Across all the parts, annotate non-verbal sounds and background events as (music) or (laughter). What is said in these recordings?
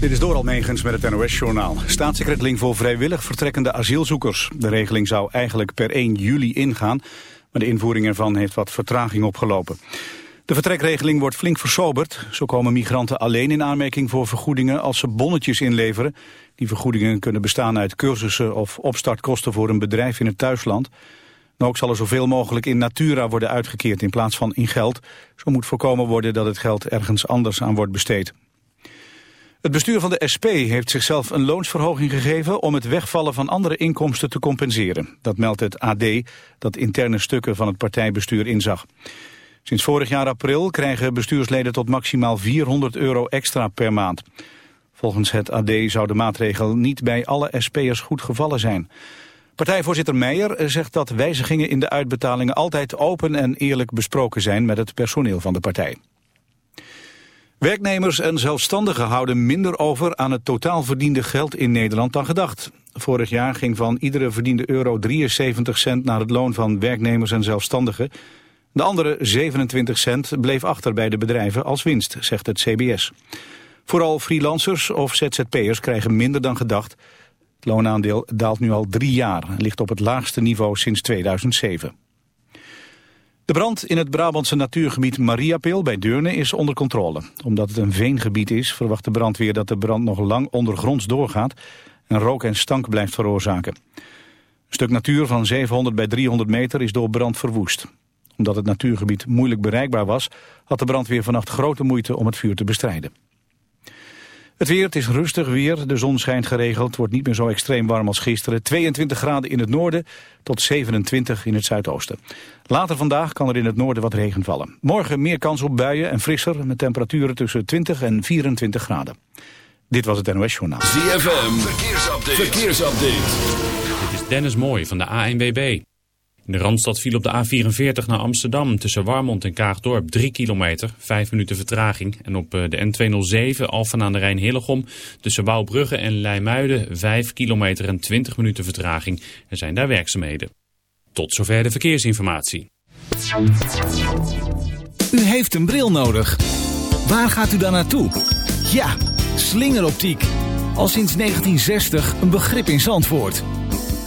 Dit is Doral Megens met het NOS-journaal. Staatssekretling voor vrijwillig vertrekkende asielzoekers. De regeling zou eigenlijk per 1 juli ingaan, maar de invoering ervan heeft wat vertraging opgelopen. De vertrekregeling wordt flink versoberd. Zo komen migranten alleen in aanmerking voor vergoedingen als ze bonnetjes inleveren. Die vergoedingen kunnen bestaan uit cursussen of opstartkosten voor een bedrijf in het thuisland. En ook zal er zoveel mogelijk in natura worden uitgekeerd in plaats van in geld. Zo moet voorkomen worden dat het geld ergens anders aan wordt besteed. Het bestuur van de SP heeft zichzelf een loonsverhoging gegeven om het wegvallen van andere inkomsten te compenseren. Dat meldt het AD, dat interne stukken van het partijbestuur inzag. Sinds vorig jaar april krijgen bestuursleden tot maximaal 400 euro extra per maand. Volgens het AD zou de maatregel niet bij alle SP'ers goed gevallen zijn. Partijvoorzitter Meijer zegt dat wijzigingen in de uitbetalingen altijd open en eerlijk besproken zijn met het personeel van de partij. Werknemers en zelfstandigen houden minder over aan het totaal verdiende geld in Nederland dan gedacht. Vorig jaar ging van iedere verdiende euro 73 cent naar het loon van werknemers en zelfstandigen. De andere 27 cent bleef achter bij de bedrijven als winst, zegt het CBS. Vooral freelancers of ZZP'ers krijgen minder dan gedacht. Het loonaandeel daalt nu al drie jaar en ligt op het laagste niveau sinds 2007. De brand in het Brabantse natuurgebied Mariapeel bij Deurne is onder controle. Omdat het een veengebied is, verwacht de brandweer dat de brand nog lang ondergronds doorgaat en rook en stank blijft veroorzaken. Een stuk natuur van 700 bij 300 meter is door brand verwoest. Omdat het natuurgebied moeilijk bereikbaar was, had de brandweer vannacht grote moeite om het vuur te bestrijden. Het weer, het is rustig weer, de zon schijnt geregeld, het wordt niet meer zo extreem warm als gisteren. 22 graden in het noorden tot 27 in het zuidoosten. Later vandaag kan er in het noorden wat regen vallen. Morgen meer kans op buien en frisser met temperaturen tussen 20 en 24 graden. Dit was het NOS Journaal. ZFM, verkeersupdate. verkeersupdate. Dit is Dennis Mooij van de ANWB. De Randstad viel op de A44 naar Amsterdam tussen Warmond en Kaagdorp 3 kilometer, 5 minuten vertraging. En op eh, de N207 Alphen aan de Rijn Hillegom tussen Wouwbrugge en Leimuiden 5 kilometer en 20 minuten vertraging. Er zijn daar werkzaamheden. Tot zover de verkeersinformatie. U heeft een bril nodig. Waar gaat u dan naartoe? Ja, slingeroptiek. Al sinds 1960 een begrip in Zandvoort.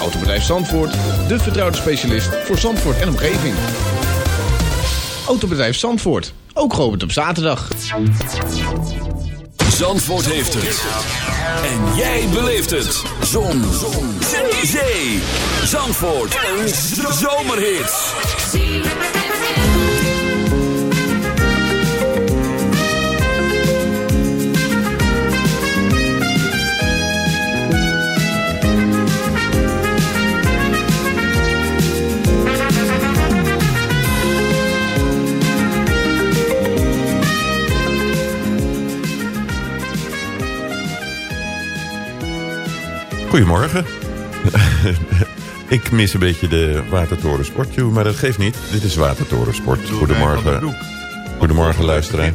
Autobedrijf Zandvoort, de vertrouwde specialist voor Zandvoort en omgeving. Autobedrijf Zandvoort, ook geopend op zaterdag. Zandvoort heeft het. En jij beleeft het. Zon. Zon. Zee. Zee. Zandvoort. Een zomerhit. Goedemorgen. (laughs) Ik mis een beetje de Watertoren Sporttune, maar dat geeft niet. Dit is Watertoren Sport. Goedemorgen. Goedemorgen, luisteraar.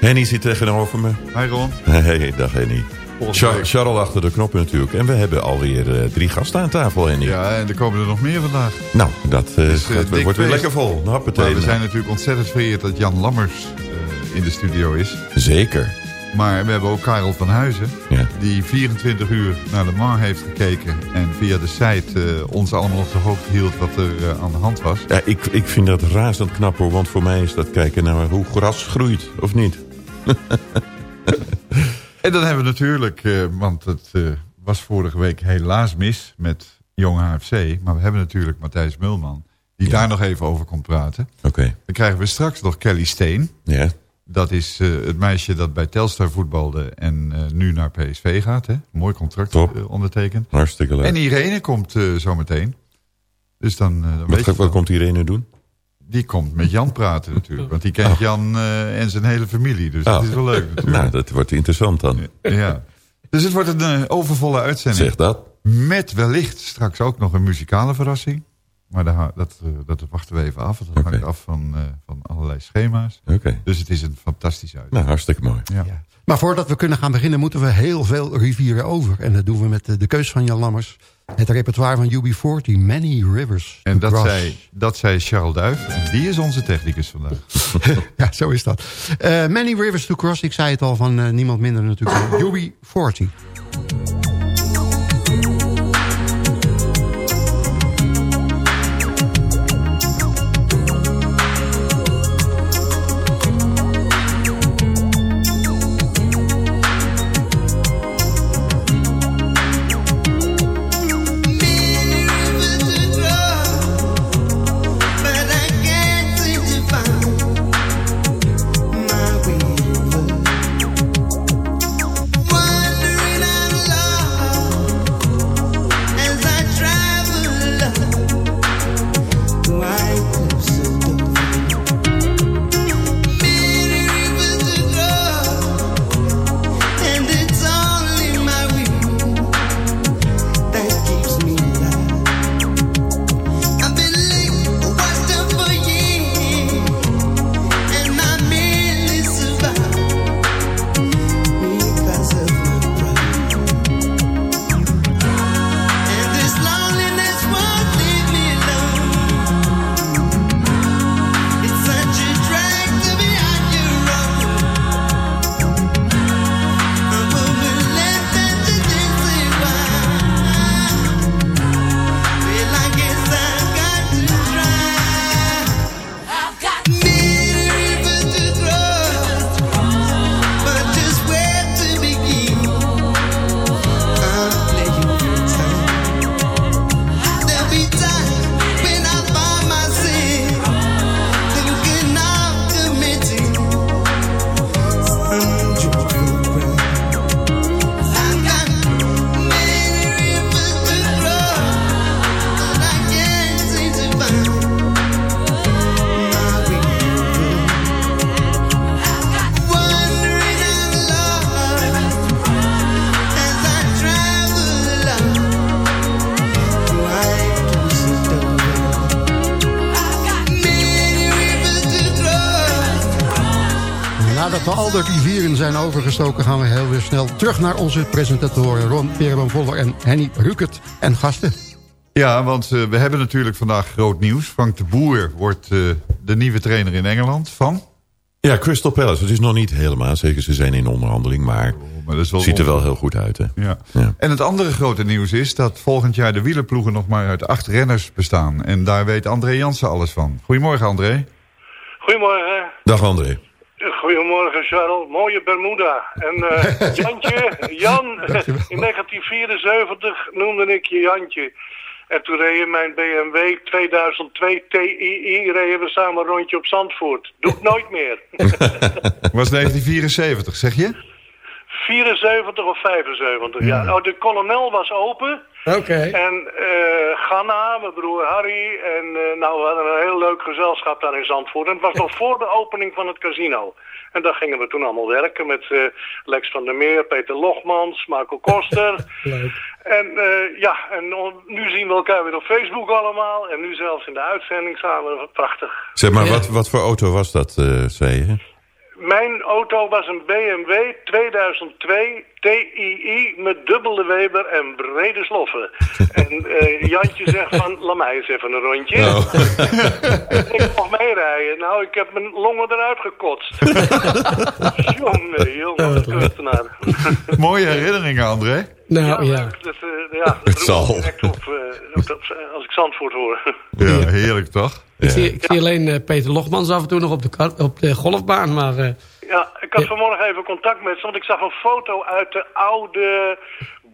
Henny zit tegenover me. Hi Ron. Hey, dag Henny. Char Charles achter de knoppen natuurlijk. En we hebben alweer uh, drie gasten aan tafel, Henny. Ja, en er komen er nog meer vandaag. Nou, dat uh, dus, uh, gaat, wordt weer lekker vol. Maar we zijn natuurlijk ontzettend vereerd dat Jan Lammers in de studio is. Zeker. Maar we hebben ook Karel van Huizen. Ja. Die 24 uur naar de Mans heeft gekeken. En via de site eh, ons allemaal op de hoogte hield wat er eh, aan de hand was. Ja, ik, ik vind dat razend knap hoor. Want voor mij is dat kijken naar hoe gras groeit. Of niet? (laughs) En dan hebben we natuurlijk, eh, want het was vorige week helaas mis met Jong HFC. Maar we hebben natuurlijk Matthijs Mulman. Die daar nog even over komt praten. Oké. Dan krijgen we straks nog Kelly Steen. Ja. Dat is eh, het meisje dat bij Telstar voetbalde en eh, nu naar PSV gaat. Hè? Mooi contract Top. eh, ondertekend. Hartstikke leuk. En Irene komt zo meteen. Dus dan, weet wat, je wat wel. komt Irene doen? Die komt met Jan praten natuurlijk. Want die kent Oh. Jan en zijn hele familie. Dus dat Oh. is wel leuk (laughs) natuurlijk. Nou, dat wordt interessant dan. Ja. Dus het wordt een overvolle uitzending. Zeg dat. Met wellicht straks ook nog een muzikale verrassing. Maar daar, dat, eh, dat wachten we even af. want Dat hangt af van, eh, van allerlei schema's. Dus het is een fantastisch uit. Nou, hartstikke mooi. Ja. Maar voordat we kunnen gaan beginnen moeten we heel veel rivieren over. En dat doen we met de, de keus van Jan Lammers. Het repertoire van UB40, Many Rivers. En to dat Cross. zei, dat zei Charles Duif. En die is onze technicus vandaag. (laughs) Ja, zo is dat. Eh, Many Rivers to Cross, ik zei het al van eh, niemand minder natuurlijk. dan UB40. Overgestoken... gaan we heel weer snel terug naar onze presentatoren... Ron Peron Voller en Henny Rukert en gasten. Ja, want eh, we hebben natuurlijk vandaag groot nieuws. Frank de Boer wordt eh, de nieuwe trainer in Engeland van... Ja, Crystal Palace. Het is nog niet helemaal. Zeker, ze zijn in onderhandeling. Maar Maar dat is wel ziet er wel heel goed uit. Hè? Ja. Ja. En het andere grote nieuws is dat volgend jaar de wielerploegen nog maar uit acht renners bestaan. En daar weet André Jansen alles van. Goedemorgen André. Goedemorgen. Dag André. Goedemorgen, Charles. Mooie Bermuda. En eh, (laughs) Jantje, Jan, in 1974 noemde ik je Jantje. En toen reed je mijn BMW 2002 TII, reden we samen een rondje op Zandvoort. Doe het nooit meer. (laughs) Was 1974, zeg je? 74 of 75, ja. Oh, de kolonel was open. Oké. En eh Ganna, mijn broer Harry. En eh, nou, we hadden een heel leuk gezelschap daar in Zandvoort. En het was nog (laughs) voor de opening van het casino. En daar gingen we toen allemaal werken met eh, Lex van der Meer, Peter Logmans, Marco Koster. (laughs) Leuk. En eh, ja, en nu zien we elkaar weer op Facebook allemaal. En nu zelfs in de uitzending samen. Prachtig. Zeg maar, wat, wat voor auto was dat, eh zei je? Mijn auto was een BMW 2002 TII met dubbele Weber en brede sloffen. (laughs) en eh, Jantje zegt van, laat mij eens even een rondje. (laughs) ik mag meerijden. Nou, ik heb mijn longen eruit gekotst. (laughs) jongen, jongen, wat kunstenaar. Mooie herinneringen, André. Nou ja. Dat, eh, ja, (laughs) dat Het zal. roept direct op, eh, als ik Zandvoort hoor. Ja, heerlijk toch? Ik, zie, ik zie alleen eh, Peter Logmans af en toe nog op de, op de golfbaan. Maar eh, Ja, ik had vanmorgen even contact met ze, want ik zag een foto uit de oude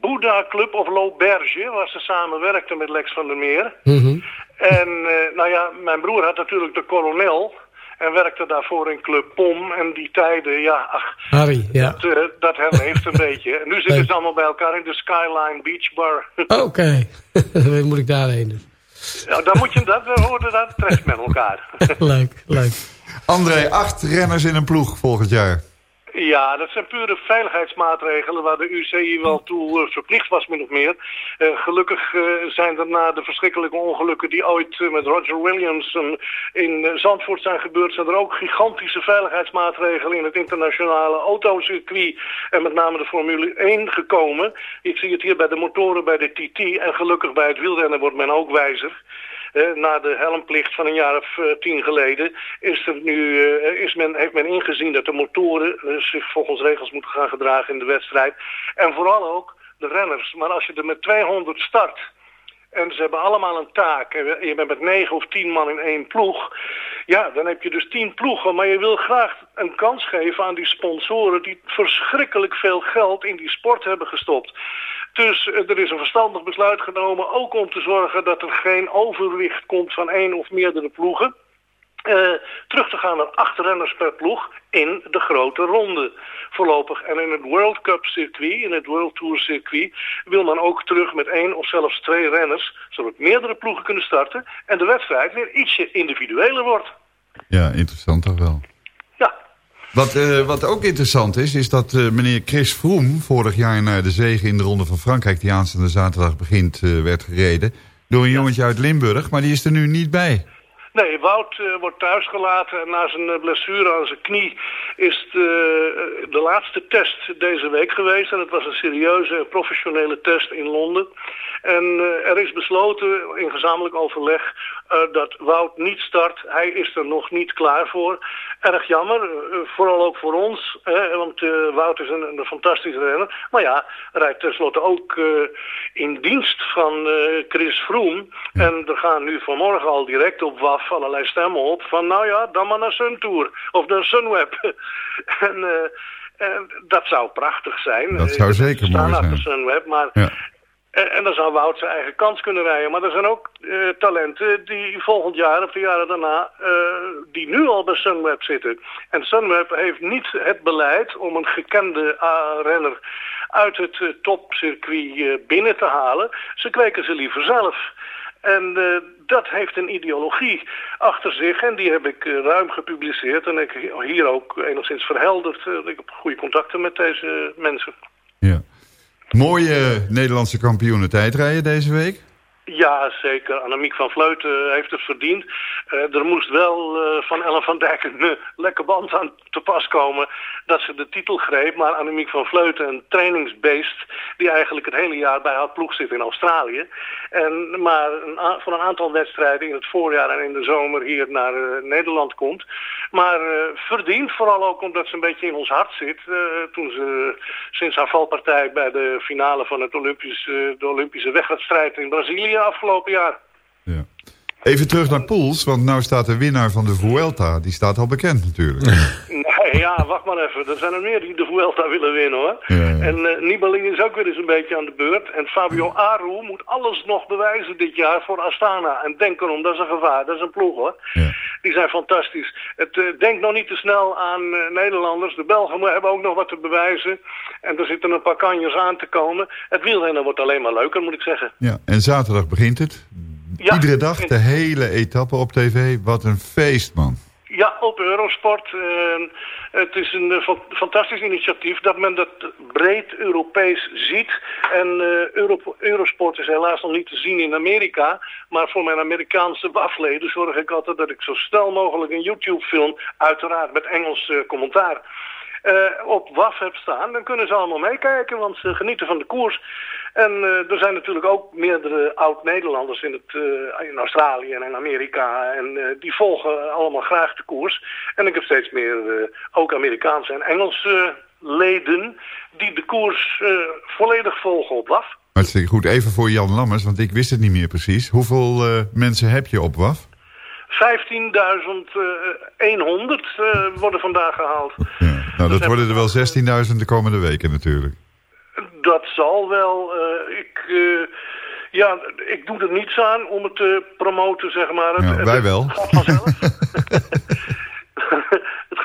Boeddha Club of L'Auberge, waar ze samenwerkten met Lex van der Meer. mhm. En eh, nou ja, mijn broer had natuurlijk de kolonel en werkte daarvoor in Club POM. En die tijden, ja, ach, Harry, ja. dat, eh, dat herleeft een (laughs) beetje. En nu zitten ze allemaal bij elkaar in de Skyline Beach Bar. (laughs) Oké, (laughs) dan moet ik daarheen. Dus. nou, dan moet je dat, we hoorden dat terecht met elkaar. leuk, leuk. André, acht renners in een ploeg volgend jaar. Ja, dat zijn pure veiligheidsmaatregelen waar de UCI wel toe eh, verplicht was, min of meer. Eh, gelukkig eh, zijn er na de verschrikkelijke ongelukken die ooit met Roger Williams in Zandvoort zijn gebeurd, zijn er ook gigantische veiligheidsmaatregelen in het internationale autocircuit en met name de Formule 1 gekomen. Ik zie het hier bij de motoren bij de TT en gelukkig bij het wielrennen wordt men ook wijzer. Na de helmplicht van een jaar of eh, tien geleden is er nu, eh, is men, heeft men ingezien dat de motoren eh, zich volgens regels moeten gaan gedragen in de wedstrijd. En vooral ook de renners. Maar als je er met 200 start en ze hebben allemaal een taak en je bent met negen of tien man in één ploeg, ja, dan heb je dus tien ploegen. Maar je wil graag een kans geven aan die sponsoren die verschrikkelijk veel geld in die sport hebben gestopt. Dus eh, er is een verstandig besluit genomen, ook om te zorgen dat er geen overwicht komt van één of meerdere ploegen. Eh, terug te gaan naar acht renners per ploeg in de grote ronde voorlopig. En in het World Cup circuit, in het World Tour circuit, wil men ook terug met één of zelfs twee renners, zodat meerdere ploegen kunnen starten en de wedstrijd weer ietsje individueler wordt. Ja, interessant toch wel. Wat, eh, wat ook interessant is, is dat eh, meneer Chris Froome vorig jaar naar de zege in de Ronde van Frankrijk, die aanstaande zaterdag begint, eh, werd gereden. Door een jongetje uit Limburg, maar die is er nu niet bij. Nee, Wout wordt thuisgelaten en na zijn blessure aan zijn knie is de, de laatste test deze week geweest. En het was een serieuze professionele test in Londen. En er is besloten in gezamenlijk overleg dat Wout niet start. Hij is er nog niet klaar voor. Erg jammer, eh, vooral ook voor ons, hè, want eh, Wout is een, een fantastische renner. Maar ja, rijdt tenslotte ook eh, in dienst van Chris Froome. En er gaan nu vanmorgen al direct op WAF allerlei stemmen op van nou ja, dan maar naar Sun Tour of naar Sunweb. (laughs) en, en dat zou prachtig zijn. Dat zou zeker we staan mooi achter zijn. Sunweb, maar Ja. En, en dan zou Wout zijn eigen kans kunnen rijden. Maar er zijn ook eh, talenten die volgend jaar of de jaren daarna... eh, die nu al bij Sunweb zitten. En Sunweb heeft niet het beleid om een gekende renner... uit het eh, topcircuit eh, binnen te halen. Ze kweken ze liever zelf. En eh, dat heeft een ideologie achter zich. En die heb ik eh, ruim gepubliceerd. En ik hier ook enigszins verhelderd. Eh, ik heb goede contacten met deze mensen. Ja. Mooie Nederlandse kampioenen tijdrijden deze week. Ja, zeker. Annemiek van Vleuten heeft het verdiend. Eh, er moest wel eh, van Ellen van Dijk een lekker band aan te pas komen dat ze de titel greep. Maar Annemiek van Vleuten, een trainingsbeest die eigenlijk het hele jaar bij haar ploeg zit in Australië. En, maar een voor een aantal wedstrijden in het voorjaar en in de zomer hier naar Nederland komt. Maar verdiend vooral ook omdat ze een beetje in ons hart zit. Toen ze sinds haar valpartij bij de finale van het Olympisch, de Olympische wegwedstrijd in Brazilië afgelopen jaar. Ja. Even terug naar Poels, want nu staat de winnaar van de Vuelta. Die staat al bekend natuurlijk. (laughs) Nee, ja, wacht maar even. Er zijn er meer die de Vuelta willen winnen hoor. Ja, ja. En uh, Nibali is ook weer eens een beetje aan de beurt. En Fabio Aru moet alles nog bewijzen dit jaar voor Astana. En denk erom, dat is een gevaar. Dat is een ploeg hoor. Ja. Die zijn fantastisch. Het uh, denkt nog niet te snel aan uh, Nederlanders. De Belgen hebben ook nog wat te bewijzen. En er zitten een paar kanjers aan te komen. Het wielrennen wordt alleen maar leuker, moet ik zeggen. Ja, en zaterdag begint het. Ja, Iedere dag de hele etappe op tv. Wat een feest, man. Ja, op Eurosport. Eh, het is een eh, fa- fantastisch initiatief dat men dat breed Europees ziet. En eh, Euro- Eurosport is helaas nog niet te zien in Amerika. Maar voor mijn Amerikaanse wafleden zorg ik altijd dat ik zo snel mogelijk een YouTube-film, uiteraard met Engels eh, commentaar, op WAF heb staan. Dan kunnen ze allemaal meekijken, want ze genieten van de koers. En eh, er zijn natuurlijk ook meerdere oud-Nederlanders in, eh, in Australië en in Amerika. En eh, die volgen allemaal graag de koers. En ik heb steeds meer eh, ook Amerikaanse en Engelse leden die de koers eh, volledig volgen op WAF. Hartstikke goed. Even voor Jan Lammers, want ik wist het niet meer precies. Hoeveel eh, mensen heb je op WAF? 15.100 eh, worden vandaag gehaald. Nou, dat worden er wel 16.000 de komende weken natuurlijk. Dat zal wel. eh, ik, eh, ja, ik doe er niets aan om het te promoten, zeg maar. Het- Ja, het- wij wel. Het gaat vanzelf. (laughs)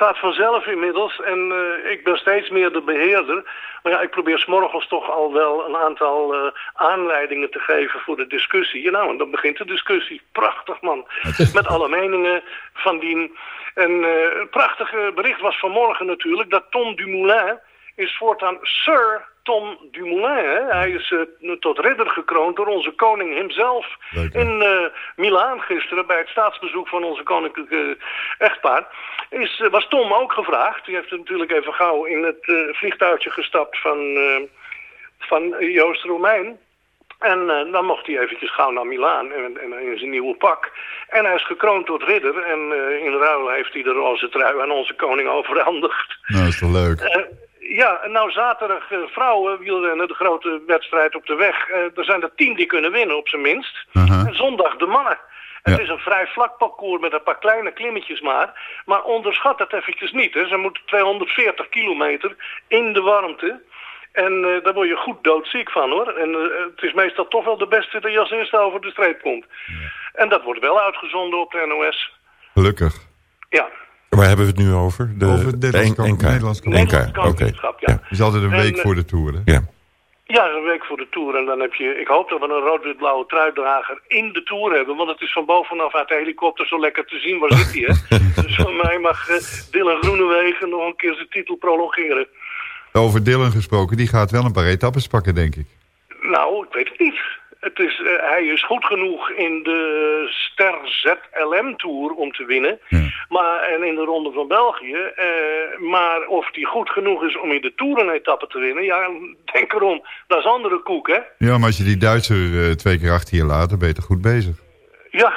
gaat vanzelf inmiddels en eh, ik ben steeds meer de beheerder. Maar ja, ik probeer s'morgens toch al wel een aantal eh, aanleidingen te geven voor de discussie. Ja, nou, en dan begint de discussie. Prachtig, man. Met alle meningen van dien. En eh het prachtige bericht was vanmorgen natuurlijk dat Tom Dumoulin is voortaan Sir Tom Dumoulin. Hè? Hij is eh, tot ridder gekroond door onze koning hemzelf in eh Milaan gisteren bij het staatsbezoek van onze koninklijke echtpaar. Is, eh, was Tom ook gevraagd. Die heeft natuurlijk even gauw in het eh, vliegtuigje gestapt van, eh, van Joost Romein. En eh, dan mocht hij eventjes gauw naar Milaan en, en in zijn nieuwe pak. En hij is gekroond tot ridder. En eh, in ruil heeft hij de roze trui aan onze koning overhandigd. Nou, is toch leuk. Eh, ja, en nou zaterdag uh, vrouwen wielrennen, de grote wedstrijd op de weg. Uh, er zijn er tien die kunnen winnen, op zijn minst. -huh. En zondag de mannen. Ja. Het is een vrij vlak parcours met een paar kleine klimmetjes maar. Maar onderschat het eventjes niet. Hè. Ze moeten 240 kilometer in de warmte. En uh, daar word je goed doodziek van hoor. En uh, het is meestal toch wel de beste die als eerste over de streep komt. Ja. En dat wordt wel uitgezonden op de NOS. Gelukkig. Ja. Waar hebben we het nu over? De over het Nederlands, NK. Nederlands. Okay. Ja. Het is altijd een week en, voor de Tour, hè? Ja. Ja, een week voor de Tour. En dan heb je... Ik hoop dat we een rood-wit-blauwe truidrager in de Tour hebben. Want het is van bovenaf uit de helikopter zo lekker te zien. Waar zit hij, hè? (laughs) dus van mij mag uh, Dylan Groenewegen nog een keer zijn titel prolongeren. Over Dylan gesproken, die gaat wel een paar etappes pakken, denk ik. Nou, ik weet het niet. Het is, uh, hij is goed genoeg in de Ster ZLM Tour om te winnen. Ja. Maar, en in de Ronde van België. Uh, maar of hij goed genoeg is om in de Tour een etappe te winnen. Ja, (laughs) denk erom. Dat is andere koek, hè? Ja, maar als je die Duitser uh, twee keer achter je laat, dan ben je toch goed bezig. Ja,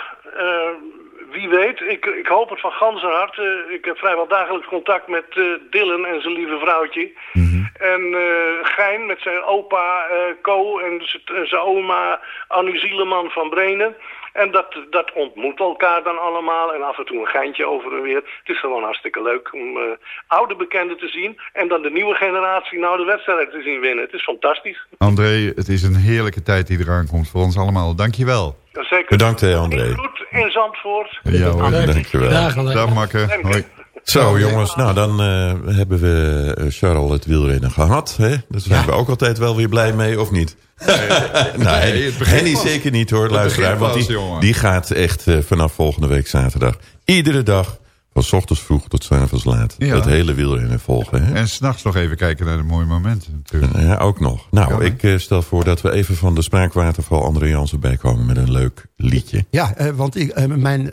wie weet. Ik, ik hoop het van ganse harte. ik heb vrijwel dagelijks contact met Dylan en zijn lieve vrouwtje. Mm -hmm. En uh, Gein met zijn opa uh, Co en zijn oma Annie Zieleman van Brenen. En dat, dat ontmoet elkaar dan allemaal. En af en toe een geintje over en weer. Het is gewoon hartstikke leuk om uh, oude bekenden te zien. En dan de nieuwe generatie nou de wedstrijd te zien winnen. Het is fantastisch. André, het is een heerlijke tijd die eraan komt voor ons allemaal. Dankjewel. Zeker. Bedankt, hè, André. Goed in Zandvoort. Ja hoor. Dankjewel. Dag, Dag Makke. Hoi. Zo jongens, nou dan uh, hebben we uh, Charles het wielrennen gehad. Hè? Daar zijn ja. we ook altijd wel weer blij mee, of niet? Nee, (laughs) nee, Henny zeker niet hoor, luisteraar. Want die, die gaat echt uh, vanaf volgende week zaterdag iedere dag... van s ochtends vroeg tot s avonds laat. Ja. Dat hele wielrennen volgen. Hè? En s'nachts nog even kijken naar de mooie momenten. Natuurlijk. Ja, ook nog. Nou, ja, ik uh, stel voor dat we even van de spraakwaterval André Jansen bijkomen met een leuk liedje. Ja, uh, want ik, uh, mijn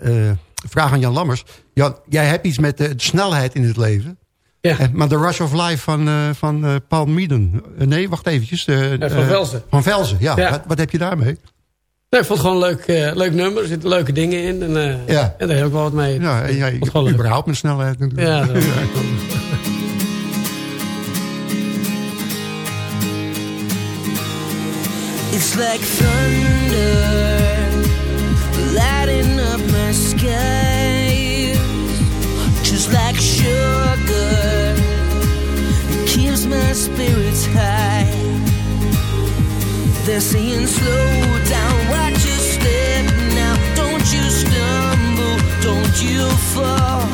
vraag aan Jan Lammers. Jan, jij hebt iets met de snelheid in het leven. Ja. maar The Rush of Life van, van Paul Meeden. nee, wacht eventjes. van Velzen. Van Velzen, ja. ja. Wat, wat, heb je daarmee? Nee, ik vond het gewoon een leuk, uh, leuk nummer. Er zitten leuke dingen in. En, uh, ja. en daar heb ik wel wat mee. Ja, en jij überhaupt met snelheid natuurlijk. Ja, dat (laughs) It's like thunder They're saying slow down, watch your step now Don't you stumble, don't you fall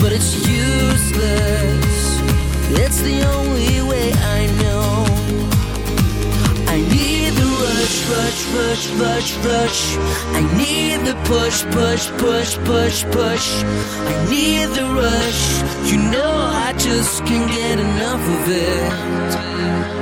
But it's useless It's the only way I know I need the rush, rush, rush, rush, rush. I need the push, push, push, push, push. I need the rush. You know I just can't get enough of it.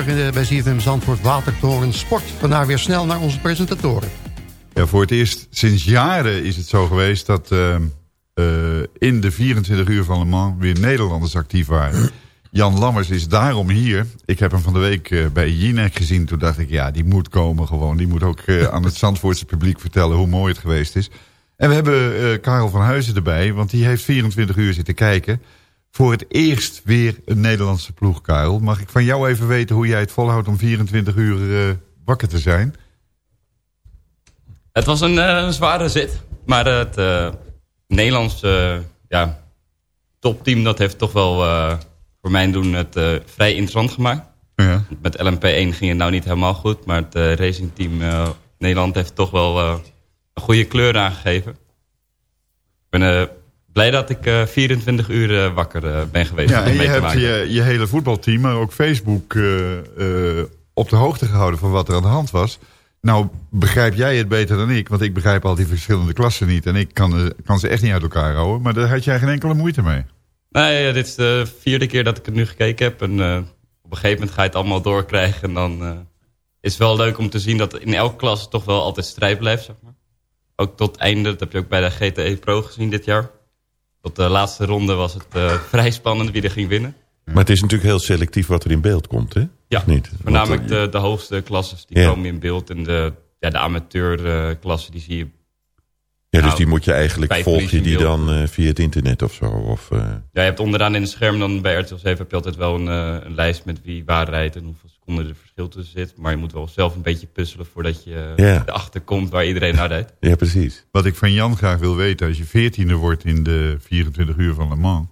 Eh, bij ZFM Zandvoort Watertoren Sport. Vandaar weer snel naar onze presentatoren. Ja, voor het eerst sinds jaren is het zo geweest dat eh, eh, in de 24 uur van Le Mans weer Nederlanders actief waren. Jan Lammers is daarom hier. Ik heb hem van de week eh, bij Jinek gezien. Toen dacht ik, ja, die moet komen gewoon. Die moet ook aan het Zandvoortse publiek vertellen hoe mooi het geweest is. En we hebben Karel van Huizen erbij, want die heeft 24 uur zitten kijken. Voor het eerst weer een Nederlandse ploeg, Karel. Mag ik van jou even weten hoe jij het volhoudt om 24 uur eh, wakker te zijn? Het was een eh, zware zit. Maar het eh Nederlands eh, ja, topteam dat heeft toch wel voor mijn doen het vrij interessant gemaakt. Ja. Met LMP1 ging het nou niet helemaal goed. Maar het racingteam Nederland heeft toch wel een goede kleur aangegeven. Ik ben blij dat ik eh, 24 uur eh, wakker eh, ben geweest. Ja, en je hebt je, je hele voetbalteam, maar ook Facebook eh, eh, op de hoogte gehouden van wat er aan de hand was. Nou, begrijp jij het beter dan ik, want ik begrijp al die verschillende klassen niet. En ik kan, eh, kan ze echt niet uit elkaar houden, maar daar had jij geen enkele moeite mee. Nee, ja, dit is de vierde keer dat ik het nu gekeken heb. En eh, op een gegeven moment ga je het allemaal doorkrijgen. En dan eh, is het wel leuk om te zien dat in elke klas toch wel altijd strijd blijft. Zeg maar. Ook tot einde, dat heb je ook bij de GTE Pro gezien dit jaar. Tot de laatste ronde was het eh, vrij spannend wie er ging winnen. Maar het is natuurlijk heel selectief wat er in beeld komt, hè? Ja, Of niet? voornamelijk eh, de, de hoogste klasses die Ja. komen in beeld. En de, ja, de amateurklassen die zie je Ja, dus Nou, die moet je eigenlijk, vijf volg je politie die dan eh, via het internet of zo? Of, eh, Ja, je hebt onderaan in het scherm dan bij RTL 7 heb je altijd wel een, eh, een lijst met wie waar rijdt en hoeveel seconden er verschil tussen zit. Maar je moet wel zelf een beetje puzzelen voordat je Ja. erachter komt waar iedereen naar rijdt. Ja, precies. Wat ik van Jan graag wil weten, als je veertiende wordt in de 24 uur van Le Mans...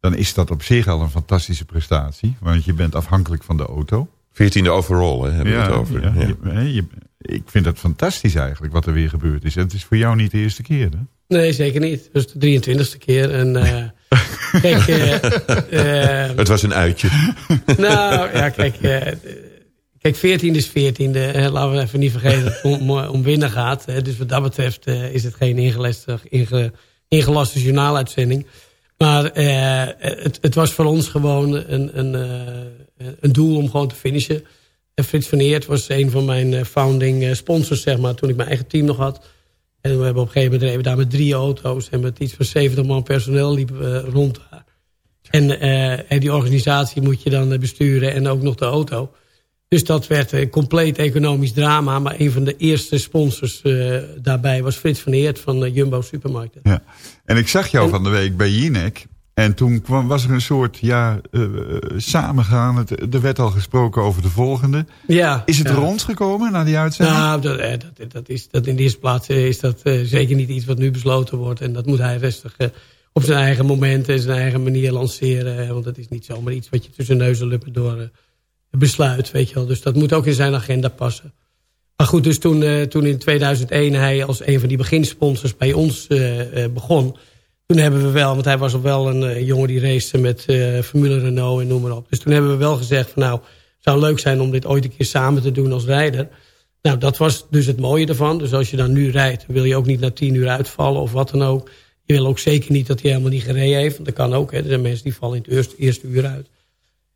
dan is dat op zich al een fantastische prestatie. Want je bent afhankelijk van de auto. 14e overall, hè, hebben we het over. ja, Ja. je- ik vind dat fantastisch eigenlijk, wat er weer gebeurd is. En het is voor jou niet de eerste keer, hè? Nee, zeker niet. Dus de 23ste keer. En, eh, (laughs) kijk, eh, eh, Het was een uitje. (laughs) nou, ja, kijk, eh, kijk 14 is 14e. Hè, laten we even niet vergeten dat het om, om winnen gaat. Hè, dus wat dat betreft eh, is het geen ingelaste, inge, ingelaste journaaluitzending. Maar eh, het, het was voor ons gewoon een, een, eh, een doel om gewoon te finishen. En Frits van Eert was een van mijn eh, founding eh, sponsors, zeg maar, toen ik mijn eigen team nog had. En we hebben op een gegeven moment reden daar met drie auto's. En met iets van 70 man personeel liepen we rond daar. En eh, die organisatie moet je dan eh, besturen en ook nog de auto. Dus dat werd een compleet economisch drama. Maar een van de eerste sponsors eh, daarbij was Frits van Eert van eh, Jumbo Supermarkten. Ja. En ik zag jou van de week bij Jinek. En toen kwam, was er een soort ja, eh, samengaan. Er werd al gesproken over de volgende. Ja, Is het ja. rondgekomen na die uitzending? Nou, dat, eh, dat, dat is, dat in de eerste plaats is dat zeker niet iets wat nu besloten wordt. En dat moet hij rustig op zijn eigen momenten en zijn eigen manier lanceren. Want dat is niet zomaar iets wat je tussen neus en lippen door besluit. Weet je wel. Dus dat moet ook in zijn agenda passen. Maar goed, dus toen, toen in 2001 hij als een van die beginsponsors bij ons begon... toen hebben we wel, want hij was al wel een eh, jongen die race met eh, Formule Renault en noem maar op. Dus toen hebben we wel gezegd van nou, het zou leuk zijn om dit ooit een keer samen te doen als rijder. Nou, dat was dus het mooie ervan. Dus als je dan nu rijdt, wil je ook niet na tien uur uitvallen of wat dan ook. Je wil ook zeker niet dat hij helemaal niet gereden heeft. Want dat kan ook. Hè. Er zijn mensen die vallen in het eerste, eerste uur uit.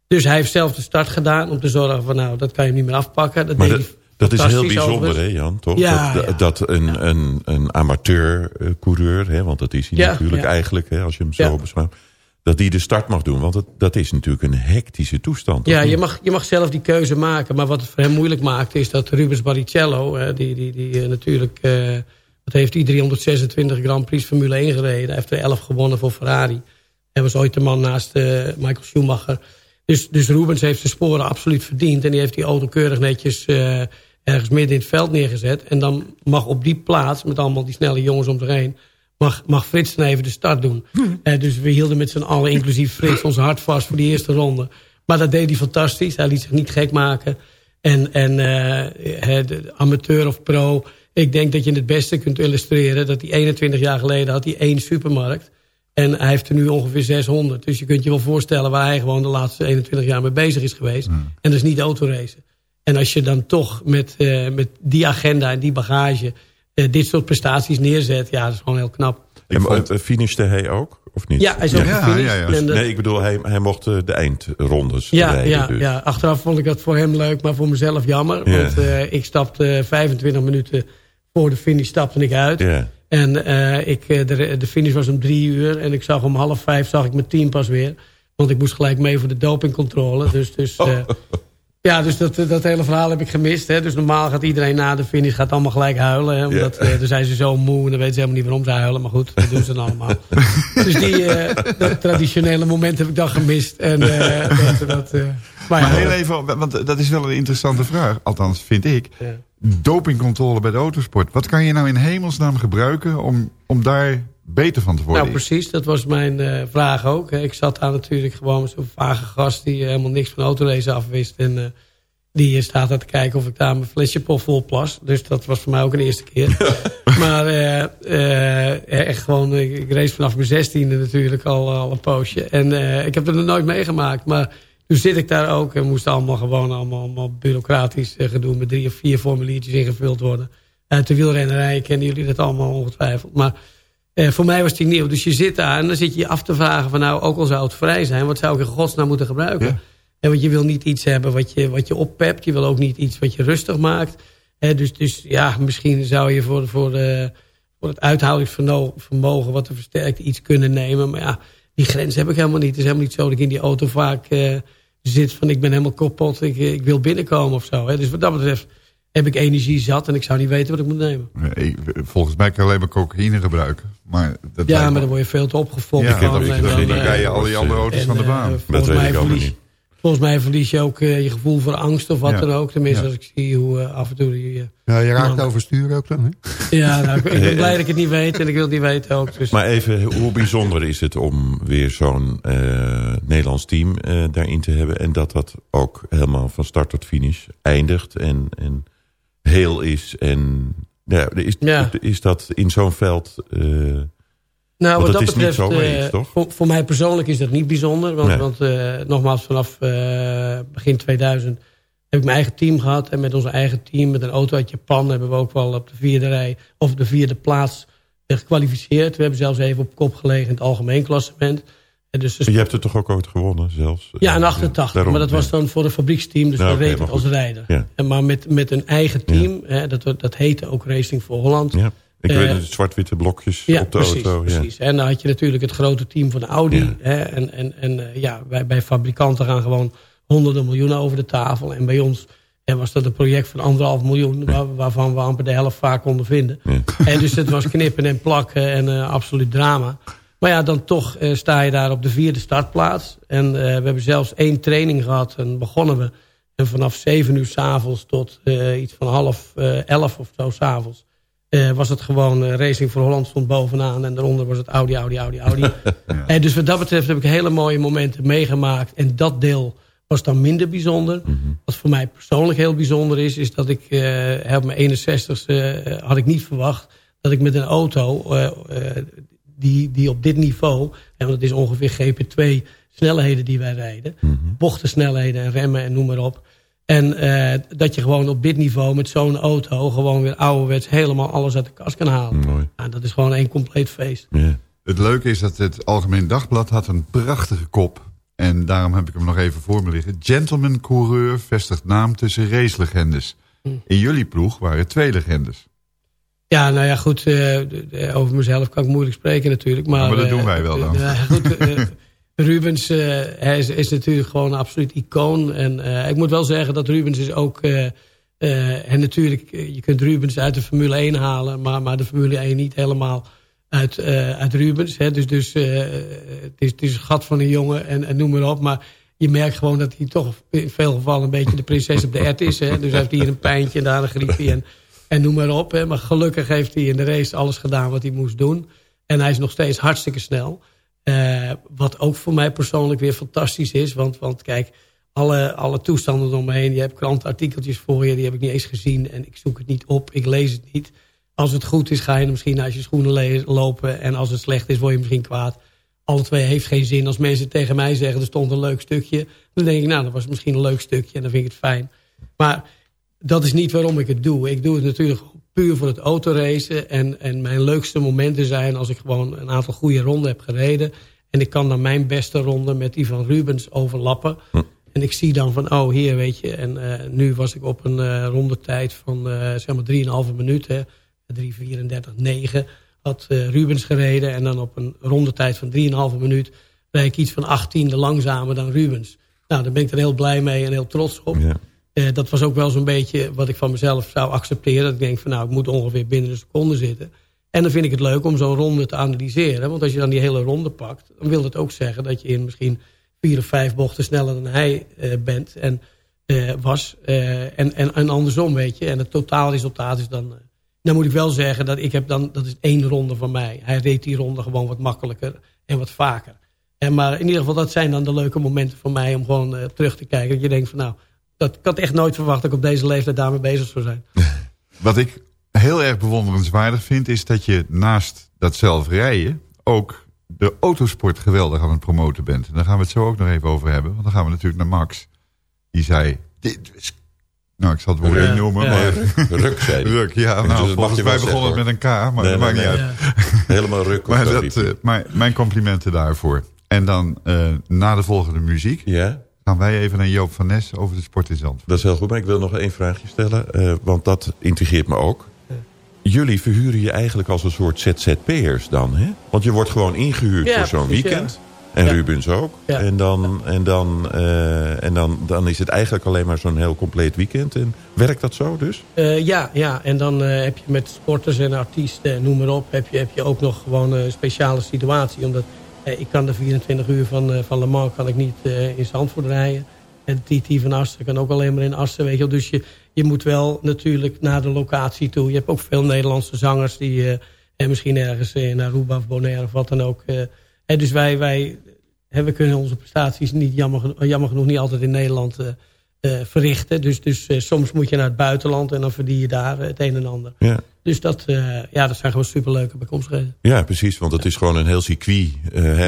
Dus hij heeft zelf de start gedaan om te zorgen van nou, dat kan je niet meer afpakken. Dat Maar deed dat, dat is heel bijzonder, hè. Jan? Toch? Ja, dat, ja. dat een, een, een amateur-coureur, hè, want dat is hij Ja, natuurlijk ja. eigenlijk, hè, als je hem zo Ja. beschouwt... dat die de start mag doen, want dat, dat is natuurlijk een hectische toestand. Ja, je mag, je mag zelf die keuze maken. Maar wat het voor hem moeilijk maakt is dat Rubens Barrichello... Hè, die, die, die eh, natuurlijk... eh, wat heeft hij 326 Grand Prix Formule 1 gereden. Hij heeft er 11 gewonnen voor Ferrari. Hij was ooit de man naast eh, Michael Schumacher. Dus, dus Rubens heeft zijn sporen absoluut verdiend. En die heeft die auto keurig netjes eh, ergens midden in het veld neergezet. En dan mag op die plaats, met allemaal die snelle jongens om zich heen... mag, mag Frits dan even de start doen. Eh, dus we hielden met z'n allen, inclusief Frits, ons hart vast voor die eerste ronde. Maar dat deed hij fantastisch. Hij liet zich niet gek maken. En, en eh, amateur of pro... Ik denk dat je het beste kunt illustreren... dat hij 21 jaar geleden had hij één supermarkt... En hij heeft er nu ongeveer 600. Dus je kunt je wel voorstellen waar hij gewoon de laatste 21 jaar mee bezig is geweest. En dat is niet autoracen. En als je dan toch met, eh, met die agenda en die bagage eh, dit soort prestaties neerzet. Ja, dat is gewoon heel knap. En eh, finishte hij ook, of niet? Ja, hij is ook gefinished. En dat- Nee, ik bedoel, hij, hij mocht de eindrondes Ja, rijden. ja, dus. ja, achteraf vond ik dat voor hem leuk, maar voor mezelf jammer. Ja. Want eh, ik stapte 25 minuten voor de finish stapte ik uit. Ja. En eh, ik, eh, de, de finish was om drie uur. En ik zag om half vijf zag ik mijn team pas weer. Want ik moest gelijk mee voor de dopingcontrole. Dus, dus, eh, ja, dus dat, dat hele verhaal heb ik gemist. Hè. Dus normaal gaat iedereen na de finish gaat allemaal gelijk huilen. Hè, omdat eh, dan zijn ze zo moe en dan weten ze helemaal niet waarom ze huilen. Maar goed, dat doen ze dan allemaal. (laughs) dus die eh, dat traditionele moment heb ik dan gemist. En, eh, dat, dat, eh, maar Maar ja, heel even, want dat is wel een interessante vraag. Althans, vind ik. Dopingcontrole bij de autosport. Wat kan je nou in hemelsnaam gebruiken om, om daar beter van te worden? Nou, precies. Dat was mijn eh, vraag ook. Ik zat daar natuurlijk gewoon met zo'n vage gast... die eh, helemaal niks van autorace afwist. En eh, die staat daar te kijken of ik daar mijn flesje vol plas. Dus dat was voor mij ook een eerste keer. (laughs) maar echt gewoon... Ik, race vanaf mijn zestiende natuurlijk al, al een poosje. En ik heb het nog nooit meegemaakt. Maar nu zit ik daar ook. En moest allemaal gewoon allemaal, allemaal bureaucratisch eh, gedoe... met drie of vier formuliertjes ingevuld worden. Uit de wielrennerij kennen jullie dat allemaal ongetwijfeld. Maar... Eh, voor mij was die nieuw. Dus je zit daar en dan zit je je af te vragen van nou, ook al zou het vrij zijn, wat zou ik in godsnaam moeten gebruiken? En want je wil niet iets hebben wat je, wat je oppept. Je wil ook niet iets wat je rustig maakt. Eh, dus, dus ja, misschien zou je voor, voor, de, voor het uithoudingsvermogen wat te versterken iets kunnen nemen. Maar ja, die grens heb ik helemaal niet. Het is helemaal niet zo dat ik in die auto vaak eh, zit van ik ben helemaal kapot. Ik, ik wil binnenkomen of zo. Hè. Dus wat dat betreft heb ik energie zat en ik zou niet weten wat ik moet nemen. Nee, volgens mij kan je alleen maar cocaïne gebruiken. Maar dat Ja, maar dan word je veel te opgefokt. Ja, dan, Dan eh, rij je al die andere auto's en, van de eh, baan. volgens Dat weet mij ik verlies- niet. Volgens mij verlies je ook eh, je gevoel voor angst of wat Ja. dan ook. Tenminste, Ja. als ik zie hoe eh, af en toe die... eh, Ja, je raakt man- overstuur ook dan, hè? Ja, nou, ik, ik ben (laughs) blij dat ik het niet weet en ik wil het niet weten ook. Dus. Maar even, hoe bijzonder is het om weer zo'n eh, Nederlands team eh, daarin te hebben... en dat dat ook helemaal van start tot finish eindigt en, en heel is. En ja, is, Ja. is dat in zo'n veld... eh, Nou, wat het dat betreft, eh? Voor, voor mij persoonlijk is dat niet bijzonder. Want, Nee. want eh, nogmaals, vanaf eh, begin 2000 heb ik mijn eigen team gehad. En met ons eigen team, met een auto uit Japan... hebben we ook wel op de vierde rij of de vierde plaats gekwalificeerd. We hebben zelfs even op kop gelegen in het algemeen klassement. En dus de je hebt het toch ook ooit gewonnen zelfs? Ja, in 88. Daarom, maar dat was dan voor een fabrieksteam. Dus dan oké, reed ik als rijder. Ja. En maar met, met een eigen team. Hè, dat, dat heette ook Racing voor Holland. Ja. Ik Eh, weet het, zwart-witte blokjes Ja, op de precies, auto. Ja. precies. En dan had je natuurlijk het grote team van Audi. Ja. Hè, en en, en eh, ja, bij, bij fabrikanten gaan gewoon honderden miljoenen over de tafel. En bij ons hè, was dat een project van anderhalf miljoen... Waar, waarvan we amper de helft vaak konden vinden. (laughs) En dus het was knippen en plakken en eh, absoluut drama. Maar ja, dan toch sta je daar op de vierde startplaats. En we hebben zelfs één training gehad en begonnen we. En vanaf zeven uur s'avonds tot iets van half elf of zo s'avonds... eh, was het gewoon eh, Racing voor Holland stond bovenaan. En daaronder was het Audi, Audi, Audi, Audi. (laughs) En dus wat dat betreft heb ik hele mooie momenten meegemaakt. En dat deel was dan minder bijzonder. Wat voor mij persoonlijk heel bijzonder is... is dat ik eh, op mijn 61ste eh, had ik niet verwacht... dat ik met een auto eh, eh, die, die op dit niveau... en dat is ongeveer GP2 snelheden die wij rijden... bochtensnelheden en remmen en noem maar op... En eh, dat je gewoon op dit niveau met zo'n auto... gewoon weer ouderwets helemaal alles uit de kast kan halen. Mooi. Dat is gewoon één compleet feest. Ja. Het leuke is dat het Algemeen Dagblad had een prachtige kop. En daarom heb ik hem nog even voor me liggen. Gentleman coureur vestigt naam tussen racelegendes. In jullie ploeg waren twee legendes. Ja, nou ja, goed. eh, over mezelf kan ik moeilijk spreken natuurlijk. Maar, maar dat eh, doen wij wel dan. eh, goed, (laughs) Rubens eh, hij is, natuurlijk gewoon een absoluut icoon. En eh, ik moet wel zeggen dat Rubens is ook... eh, en natuurlijk, je kunt Rubens uit de Formule 1 halen... maar, maar de Formule 1 niet helemaal uit, uit Rubens. Hè. Dus, dus het, is, het is een gat van een jongen en, en noem maar op. Maar je merkt gewoon dat hij toch in veel gevallen... een beetje de prinses op de ert is. Hè. Dus hij heeft hier een pijntje en daar een griepje en, en noem maar op. Hè. Maar gelukkig heeft hij in de race alles gedaan wat hij moest doen. En hij is nog steeds hartstikke snel. Eh, wat ook voor mij persoonlijk weer fantastisch is. Want, want kijk, alle, alle toestanden om me heen. Je hebt krantenartikeltjes voor je. Die heb ik niet eens gezien. En ik zoek het niet op. Ik lees het niet. Als het goed is, ga je misschien uit je schoenen lopen. En als het slecht is, word je misschien kwaad. Alle twee heeft geen zin. Als mensen tegen mij zeggen, er stond een leuk stukje. Dan denk ik, nou, dat was misschien een leuk stukje. En dan vind ik het fijn. Maar dat is niet waarom ik het doe. Ik doe het natuurlijk puur voor het autoracen. En, en mijn leukste momenten zijn als ik gewoon een aantal goede ronden heb gereden. En ik kan dan mijn beste ronde met die van Rubens overlappen. En ik zie dan van, oh hier weet je. En eh, nu was ik op een eh rondetijd van eh zeg maar 3,5 minuten. 3.34,9 had Rubens gereden. En dan op een rondetijd van 3,5 minuut rijd ik iets van 18 langzamer dan Rubens. Nou, daar ben ik er heel blij mee en heel trots op. Ja. Eh, dat was ook wel zo'n beetje wat ik van mezelf zou accepteren. Dat ik denk van nou, ik moet ongeveer binnen een seconde zitten. En dan vind ik het leuk om zo'n ronde te analyseren. Want als je dan die hele ronde pakt... dan wil dat ook zeggen dat je in misschien vier of vijf bochten sneller dan hij eh, bent. En eh, was. en, en, andersom, weet je. En het totaalresultaat is dan... dan moet ik wel zeggen dat ik heb dan... dat is één ronde van mij. Hij reed die ronde gewoon wat makkelijker en wat vaker. En maar in ieder geval, dat zijn dan de leuke momenten voor mij... om gewoon terug te kijken. Dat je denkt van nou... Dat, ik had echt nooit verwacht dat ik op deze leeftijd daarmee bezig zou zijn. (laughs) Wat ik heel erg bewonderenswaardig vind... is dat je naast dat zelf rijden... ook de autosport geweldig aan het promoten bent. En daar gaan we het zo ook nog even over hebben. Want dan gaan we natuurlijk naar Max. Die zei... Dit is... Nou, ik zal het woord niet noemen. Ja. Maar... Ruk. Ruk, zei hij. (laughs) Ruk, ja. Dus Nou, mag volgens mij wel begon het met een K, maar Nee, dat nee, maakt niet nee. uit. (laughs) Helemaal ruk. Maar, dat, eh, maar mijn complimenten daarvoor. En dan eh, na de volgende muziek... Ja? Gaan wij even naar Joop van Nes over de sport in Zandvoort. Dat is heel goed, maar ik wil nog één vraagje stellen. eh, want dat intrigeert me ook. Jullie verhuren je eigenlijk als een soort ZZP'ers dan, hè? Want je wordt gewoon ingehuurd Ja, voor zo'n weekend. En Ja. Rubens ook. Ja. En, dan, en, dan, eh, en dan, dan is het eigenlijk alleen maar zo'n heel compleet weekend. En werkt dat zo dus? Eh, ja, ja, en dan eh, heb je met sporters en artiesten, noem maar op... heb je, heb je ook nog gewoon een speciale situatie. Omdat ik kan de 24 uur van, eh, van Le Mans kan ik niet eh, in Zandvoort rijden. En TT van Assen kan ook alleen maar in Assen, weet je. Dus je, je moet wel natuurlijk naar de locatie toe. Je hebt ook veel Nederlandse zangers die... eh, en misschien ergens in Aruba of Bonaire of wat dan ook... eh, en dus wij, wij we kunnen onze prestaties niet, jammer, geno- jammer genoeg niet altijd in Nederland eh, eh, verrichten. Dus, dus eh, soms moet je naar het buitenland en dan verdien je daar eh, het een en ander. Ja. Dus dat, eh, ja, dat zijn gewoon superleuke bijkomstigheden. Ja, precies. Want het is gewoon een heel circuit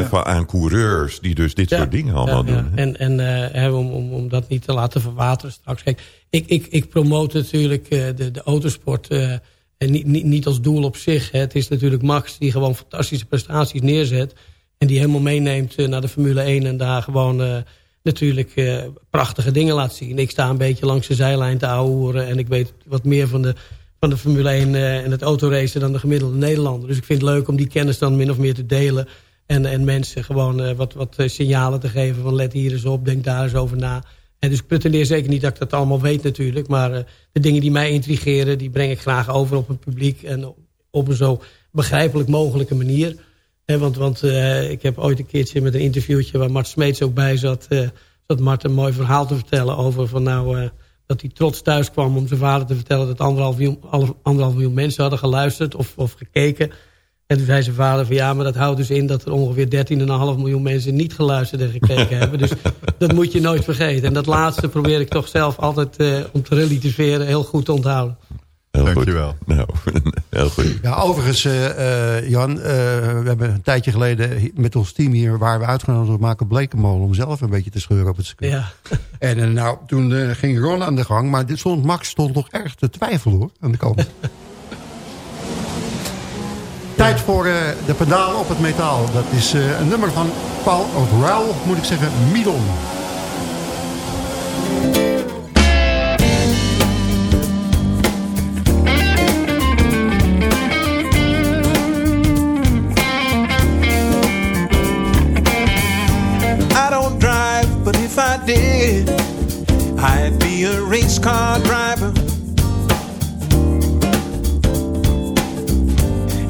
van, aan coureurs... die dus dit Ja. soort dingen allemaal Ja, ja. doen. En, en eh, om, om, om dat niet te laten verwateren straks. Kijk, ik, ik, ik promote natuurlijk de, de autosport en niet, niet, niet als doel op zich. Hè. Het is natuurlijk Max die gewoon fantastische prestaties neerzet. En die helemaal meeneemt naar de Formule 1 en daar gewoon natuurlijk prachtige dingen laat zien. Ik sta een beetje langs de zijlijn te ouwehoeren en ik weet wat meer van de, van de Formule 1 eh, en het autoracen dan de gemiddelde Nederlander. Dus ik vind het leuk om die kennis dan min of meer te delen. En, en mensen gewoon eh, wat, wat eh, signalen te geven van let hier eens op, denk daar eens over na. En dus ik pretendeer zeker niet dat ik dat allemaal weet natuurlijk. Maar de dingen die mij intrigeren, die breng ik graag over op het publiek. En op een zo begrijpelijk mogelijke manier. Want want ik heb ooit een keertje met een interviewtje waar Mart Smeets ook bij zat. eh zat Mart een mooi verhaal te vertellen over van nou... dat hij trots thuis kwam om zijn vader te vertellen... dat anderhalf miljoen, anderhalf miljoen mensen hadden geluisterd of, of gekeken. En toen zei zijn vader van ja, maar dat houdt dus in... dat er ongeveer 13,5 miljoen mensen niet geluisterd en gekeken hebben. Dus (laughs) dat moet je nooit vergeten. En dat laatste probeer ik toch zelf altijd eh, om te relativeren heel goed te onthouden. Heel Dankjewel. Goed. Nou, (laughs) heel goed. Ja, overigens, eh, eh, Jan, eh, we hebben een tijdje geleden met ons team hier... waar we uitgenodigd door Marco Blekenmolen om zelf een beetje te scheuren op het circuit. Ja. (laughs) En nou, toen ging Ron aan de gang, maar dit stond, Max stond nog erg te twijfelen hoor, aan de kant. (laughs) Tijd voor eh, de pedalen op het metaal. Dat is eh, een nummer van Paul, of Raul, moet ik zeggen, Midon. I'd be a race car driver.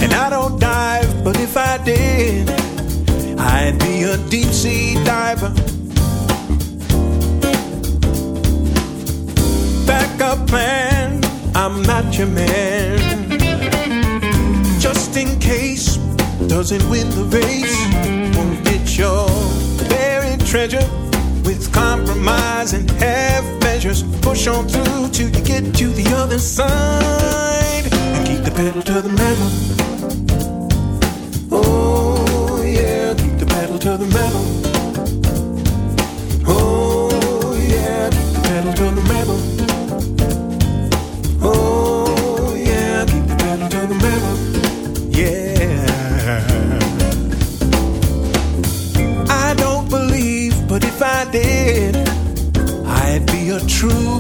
And I don't dive, but if I did, I'd be a deep sea diver. Backup plan, I'm not your man. Just in case, doesn't win the race, won't get your buried treasure with compromise and half measures. Push on through till you get to the other side and keep the pedal to the metal. Oh, yeah, keep the pedal to the metal.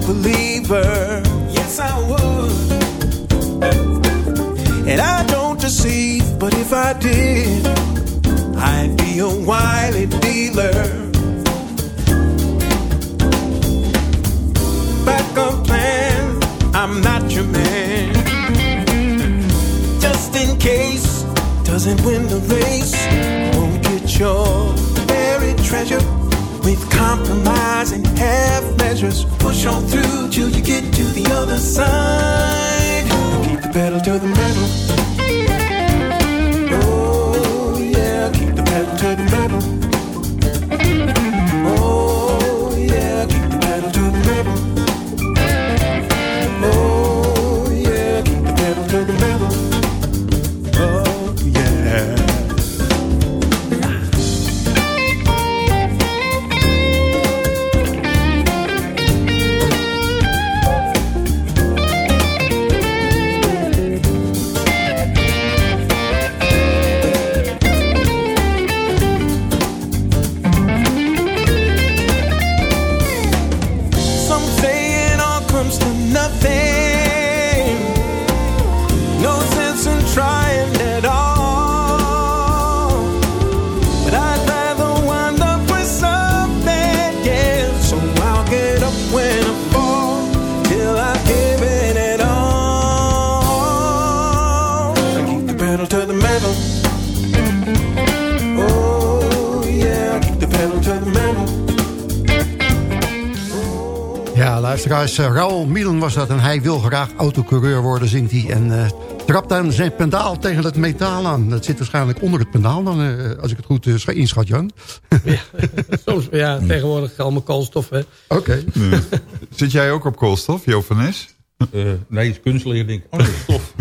Believer. Yes, I would. And I don't deceive, but if I did, I'd be a wily dealer. Backup plan, I'm not your man. Just in case, doesn't win the race, won't get your buried treasure with compromise and half measures. Push on through till you get to the other side. And keep the pedal to the metal. Oh, yeah, keep the pedal to the metal. Luisteraars, uh, Raul Mielen was dat en hij wil graag autocoureur worden, zingt hij. En eh, trapt dan zijn pedaal tegen het metaal aan. Dat zit waarschijnlijk onder het pedaal dan, eh, als ik het goed eh, inschat, Jan. (laughs) Soms, ja, tegenwoordig allemaal koolstof, hè. Oké. Zit jij ook op koolstof, Jo van Nes? Eh, nee, het is kunstleer, denk ik. Oh, dat is tof.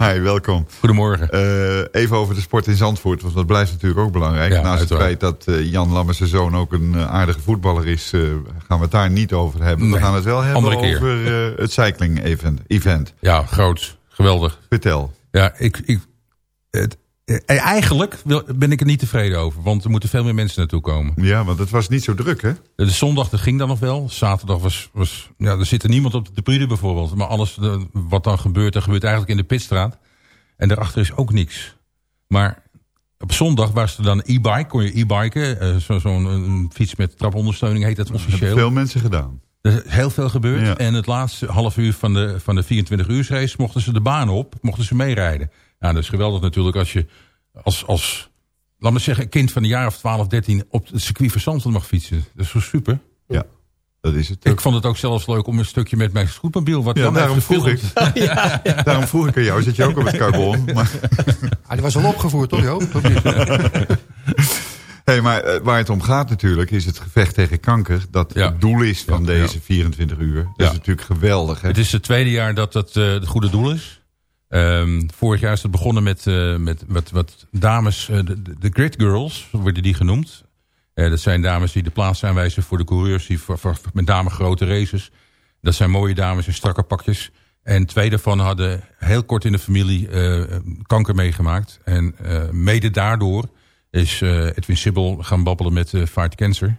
(laughs) Hi, welkom. Goedemorgen. Eh, even over de sport in Zandvoort, want dat blijft natuurlijk ook belangrijk. Ja, Naast het feit dat eh, Jan Lammers zoon ook een eh, aardige voetballer is... gaan we het daar niet over hebben. We gaan het wel hebben over het cycling event. event. Ja, groot. Geweldig. Vertel. Ja, ik, ik, het, eigenlijk wil, ben ik er niet tevreden over. Want er moeten veel meer mensen naartoe komen. Ja, want het was niet zo druk, hè? De zondag dat ging dan nog wel. Zaterdag was... was ja, er zit er niemand op de tribune bijvoorbeeld. Maar alles eh, wat dan gebeurt, dat gebeurt eigenlijk in de pitstraat. En daarachter is ook niks. Maar op zondag was er dan e-bike. Kon je e-biken. eh, zo- Zo'n fiets met trapondersteuning heet dat Dat officieel. hebben veel mensen gedaan. Er is heel veel gebeurd. Ja. En het laatste half uur van de, van de 24 uur race mochten ze de baan op. Mochten ze meerijden. Nou, dat is geweldig natuurlijk als je als, als laat me zeggen, kind van een jaar of 12, 13 op het circuit van Zandvoort mag fietsen. Dat is zo super. Ja. Dat is het. Ik vond het ook zelfs leuk om een stukje met mijn scootmobiel... wat Ja, dan daarom vroeg ik. (laughs) gefilmd. (laughs) Daarom vroeg ik aan jou, zit je ook op het carbon? Maar... (laughs) Ah, die was al opgevoerd, toch, Joop? Hey, maar eh, waar het om gaat natuurlijk is het gevecht tegen kanker. Dat het doel is van deze 24 uur. Dat is natuurlijk geweldig. Hè? Het is het tweede jaar dat dat eh, het goede doel is. Ehm, vorig jaar is het begonnen met, eh, met wat, wat dames, eh, de, de Grid Girls worden die genoemd. Eh, dat zijn dames die de plaats aanwijzen voor de coureurs, die voor, voor, met name grote races. Dat zijn mooie dames in strakke pakjes. En twee daarvan hadden heel kort in de familie kanker meegemaakt. En mede daardoor is Edwin Sibbel gaan babbelen met Fight Cancer.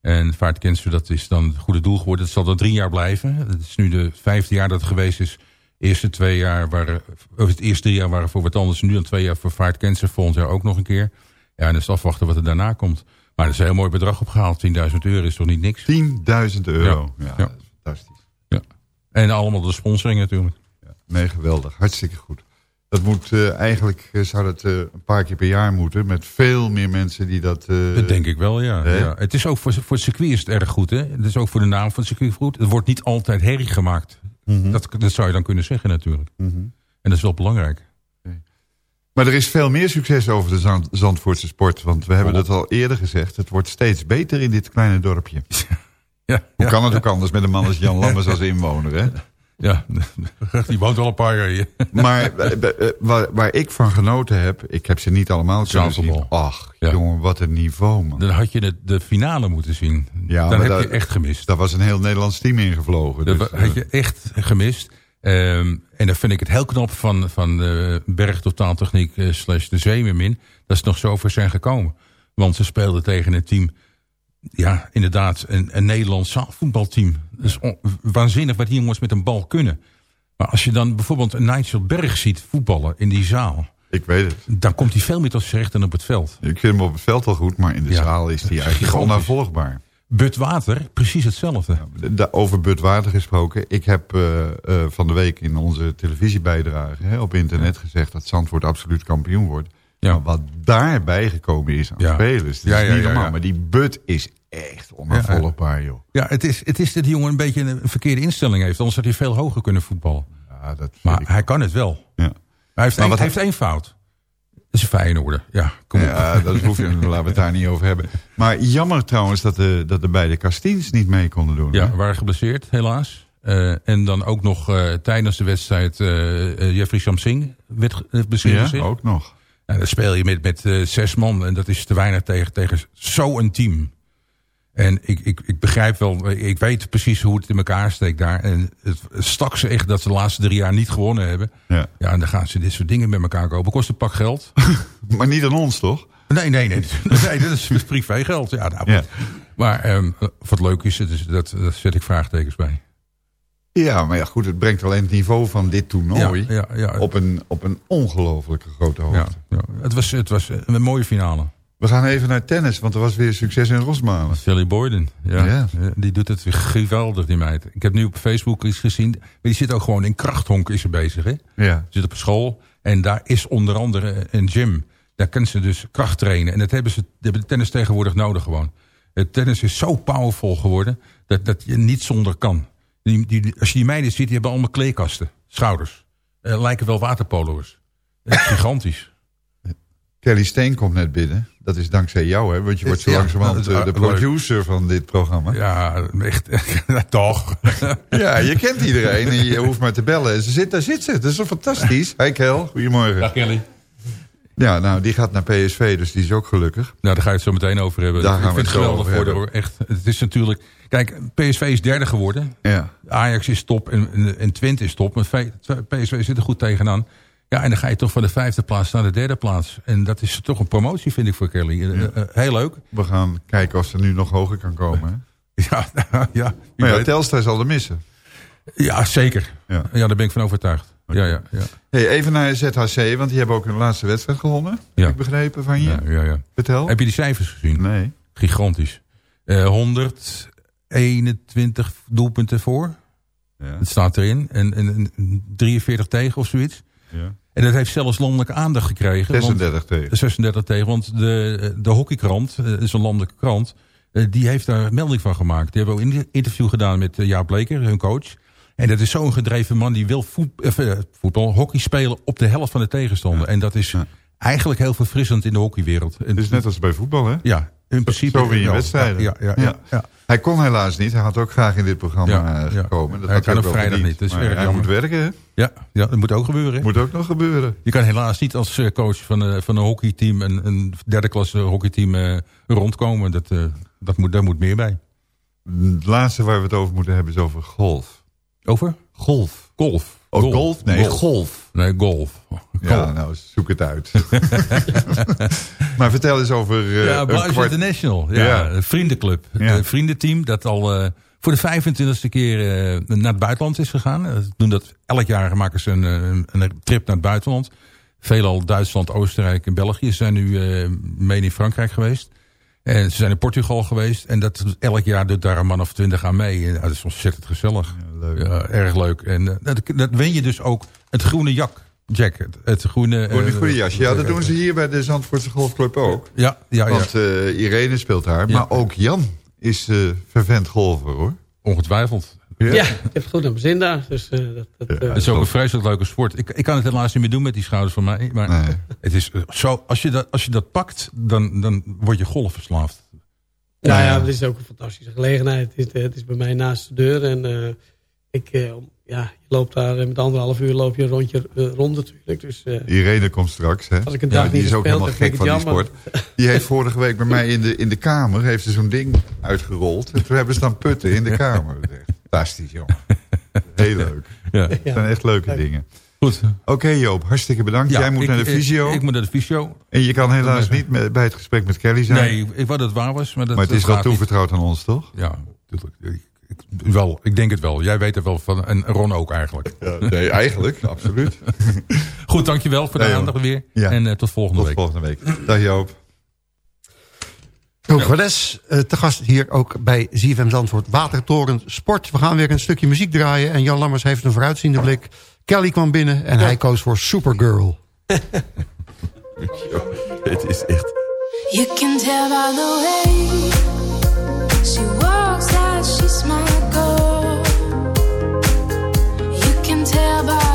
En Fight Cancer, dat is dan het goede doel geworden. Het zal dan drie jaar blijven. Het is nu de vijfde jaar dat het geweest is. Eerste twee jaar waren, of het eerste drie jaar waren voor wat anders. Nu dan twee jaar voor Fight Cancer. Volgend jaar ook nog een keer. Ja, en dus afwachten wat er daarna komt. Maar er is een heel mooi bedrag opgehaald. 10.000 euro is toch niet niks? 10.000 euro. Ja, dat is fantastisch. Ja. En allemaal de sponsoring natuurlijk. Nee, geweldig. Hartstikke goed. Dat moet eh, eigenlijk eh, zou dat eh, een paar keer per jaar moeten. Met veel meer mensen die dat... eh, Dat denk ik wel, ja. ja. Het is ook voor, voor het circuit is het erg goed, hè? Het is ook voor de naam van het circuit goed. Het wordt niet altijd herrie gemaakt. Mhm. dat, dat zou je dan kunnen zeggen natuurlijk. En dat is wel belangrijk. Maar er is veel meer succes over de Zand- Zandvoortse sport. Want we hebben dat al eerder gezegd. Het wordt steeds beter in dit kleine dorpje. (laughs) Ja, Hoe kan het ook anders met een man als Jan Lammers als inwoner, hè? (laughs) Ja, (laughs) die woont wel een paar jaar hier. (laughs) Maar eh, eh, waar, waar ik van genoten heb... Ik heb ze niet allemaal kunnen zien. Zandvoort. Ach, jongen, wat een niveau, man. Dan had je de, de finale moeten zien. Ja, dan heb je echt gemist. Daar was een heel Nederlands team ingevlogen. Dat Dus, had je echt gemist. Ehm, en dan vind ik het heel knap van, van uh, Berg Totaaltechniek eh, slash de Zeemermin... dat ze nog zo ver zijn gekomen. Want ze speelden tegen een team... Ja, inderdaad, een, een Nederlands zaalvoetbalteam. Dat is waanzinnig wat die jongens met een bal kunnen. Maar als je dan bijvoorbeeld een Nigel Berg ziet voetballen in die zaal... Ik weet het. Dan komt hij veel meer tot zijn recht dan op het veld. Ik vind hem op het veld wel goed, maar in de Ja, zaal is hij eigenlijk onafvolgbaar. But Water, precies hetzelfde. Da- over Budwater gesproken. Ik heb eh, eh, van de week in onze televisiebijdrage hè, op internet gezegd dat Zandvoort absoluut kampioen wordt. Maar wat daarbij gekomen is aan Ja. spelers, dat Ja, is ja, niet ja, normaal. ja. Maar die Bud is echt onafvolgbaar, joh. Ja, het is, het is dat die jongen een beetje een verkeerde instelling heeft. Anders had hij veel hoger kunnen voetballen. Ja, dat maar hij kan het wel. Ja. Hij heeft, Maar één, wat hij heeft één fout. Dat is een Feyenoorder. Ja, kom op. Ja, dat hoef je, (laughs) laten we het daar niet over hebben. Maar jammer trouwens dat de, dat de beide Castines niet mee konden doen. Ja, hè? waren geblesseerd, helaas. Eh, en dan ook nog eh, tijdens de wedstrijd eh, Jeffrey Samsing werd eh, beschreven. Ja, ook nog. Nou, dan speel je met, met eh, zes man en dat is te weinig tegen, tegen zo'n team. En ik, ik, ik begrijp wel, ik weet precies hoe het in elkaar steekt daar. En het stak ze echt dat ze de laatste drie jaar niet gewonnen hebben. Ja. Ja, en dan gaan ze dit soort dingen met elkaar kopen. Kost een pak geld. (laughs) Maar niet aan ons, toch? Nee, nee, nee. (laughs) nee dat is privé geld. Ja, nou, Ja. Maar ehm, wat leuk is dat, dat zet ik vraagtekens bij. Ja, maar ja, goed, het brengt alleen het niveau van dit toernooi Ja, ja, ja. op een, op een ongelofelijke grote hoogte. Het, was, het was een mooie finale. We gaan even naar tennis, want er was weer succes in Rosmalen. Sally Boyden. Ja. Die doet het weer geweldig, die meid. Ik heb nu op Facebook iets gezien. Maar die zit ook gewoon in krachthonk is ze bezig. Hè? Ja. Zit op school. En daar is onder andere een gym. Daar kan ze dus kracht trainen. En dat hebben ze hebben de tennis tegenwoordig nodig gewoon. Het tennis is zo powerful geworden. Dat, dat je niet zonder kan. Die, die, als je die meiden ziet, die hebben allemaal kleerkasten. Schouders. Eh, lijken wel waterpolo's. Is (laughs) gigantisch. Kelly Steen komt net binnen. Dat is dankzij jou, hè? Want je wordt zo Ja, langzamerhand eh, de leuk. producer van dit programma. Ja, echt. (laughs) Toch. Ja, je kent iedereen en je hoeft maar te bellen. En Ze zit, daar zit ze. Dat is zo fantastisch. Hi Kel, goedemorgen. Dag Kelly. Ja, nou, die gaat naar PSV, dus die is ook gelukkig. Nou, daar ga je het zo meteen over hebben. Daar ik gaan we vind het geweldig hoor. Echt. Het is natuurlijk. Kijk, PSV is derde geworden. Ja. Ajax is top en, en, Twente is top. Maar PSV zit er goed tegenaan. Ja, en dan ga je toch van de vijfde plaats naar de derde plaats. En dat is toch een promotie, vind ik, voor Kelly. Eh, eh, heel leuk. We gaan kijken of ze nu nog hoger kan komen. (laughs) Ja, nou, ja. Maar ja, zal er missen. Ja, zeker. Ja. daar ben ik van overtuigd. Ja, ja, ja. Hey, even naar ZHC, want die hebben ook hun laatste wedstrijd gewonnen. Ja. Heb ik begrepen van je. Ja, ja, ja. Heb je die cijfers gezien? Nee. Gigantisch. Eh, 100, 21 doelpunten voor. Ja. Dat staat erin. En, en, 43 tegen of zoiets. Ja. En dat heeft zelfs landelijke aandacht gekregen. 36 tegen. 36 tegen, want de, de hockeykrant, eh, is een landelijke krant... Eh, die heeft daar melding van gemaakt. Die hebben ook een interview gedaan met eh, Jaap Bleker, hun coach. En dat is zo'n gedreven man die wil voet, voetbal, hockey spelen... op de helft van de tegenstander. En dat is eigenlijk heel verfrissend in de hockeywereld. Het is net als bij voetbal, hè? Ja, in principe. Zo win je wedstrijden. Ja, ja, ja, ja. Hij kon helaas niet. Hij had ook graag in dit programma eh, gekomen. Dat Hij kan op vrijdag niet, dus Maar hij moet werken, hè? Ja, ja, dat moet ook gebeuren. hè? Moet ook nog gebeuren. Je kan helaas niet als eh, coach van, eh, van een hockeyteam, een, een derde klasse hockeyteam rondkomen. Dat, dat moet, daar moet meer bij. Het laatste waar we het over moeten hebben is over golf. Over? Golf. Golf. Oh, golf? Nee, golf. Nee, golf. Ja, nou, zoek het uit. (laughs) maar vertel eens over... eh, ja, Bluis kwart- International. Ja, Ja. Een vriendenclub. Ja. Een vriendenteam dat al eh, voor de 25e keer eh, naar het buitenland is gegaan. Doen dat elk jaar maken ze een, een, een trip naar het buitenland. Veelal Duitsland, Oostenrijk en België Ze zijn nu mee in Frankrijk geweest. En ze zijn in Portugal geweest. En dat elk jaar doet daar een man of twintig aan mee. En, ja, dat is ontzettend gezellig. Ja, erg leuk. En dat, dat win je dus ook het groene jak. Jack, het, het groene... Een eh, goede jasje. Ja, dat doen ze hier bij de Zandvoortse Golfclub ook. Ja, ja, ja. Want eh, Irene speelt daar. Maar ook Jan is eh vervent golfer, hoor. Ongetwijfeld. Ja, ik heb het goed mijn zin daar. Dus, eh, dat, dat, eh, Het is ook een vreselijk leuke sport. Ik, ik kan het helaas niet meer doen met die schouders van mij. Maar het is eh, zo, als je dat, als je dat pakt, dan, dan word je golfverslaafd. Nou ja, het is ook een fantastische gelegenheid. Het is, het is bij mij naast de deur. En eh, ik, eh, om- ja, je loopt daar eh, met anderhalf uur loop je een rondje eh, rond natuurlijk. Dus, eh, Irene komt straks, hè? Als ik een dag die niet is ook helemaal gek van die sport. Die heeft vorige week bij mij in de, in de kamer heeft ze zo'n ding uitgerold. En toen hebben ze dan putten in de kamer. Fantastisch, joh. Heel leuk. Ja. Het zijn echt leuke dingen. Goed. Oké Joop, hartstikke bedankt. Ja, Jij moet ik- naar de ik- fysio. Ik, moet naar de fysio. En je kan helaas niet met- bij het gesprek met Kelly zijn. Nee, ik wou dat het waar was. Maar, dat, maar het is wel toevertrouwd aan ons, toch? Ja, natuurlijk. Wel, ik denk het wel. Jij weet er wel van. En Ron ook eigenlijk. (laughs) nee, eigenlijk. (laughs) Absoluut. (laughs) Goed, dankjewel voor de Nee, aandacht weer. Ja. En eh, tot volgende Tot week. volgende week. Dag Joop. Ook Welles, eh, te gast hier ook bij ZFM Zandvoort. Watertoren Sport. We gaan weer een stukje muziek draaien. En Jan Lammers heeft een vooruitziende blik. Kelly kwam binnen en hij koos voor Supergirl. Het is echt... You can tell by the way she walks she's my girl. You can tell by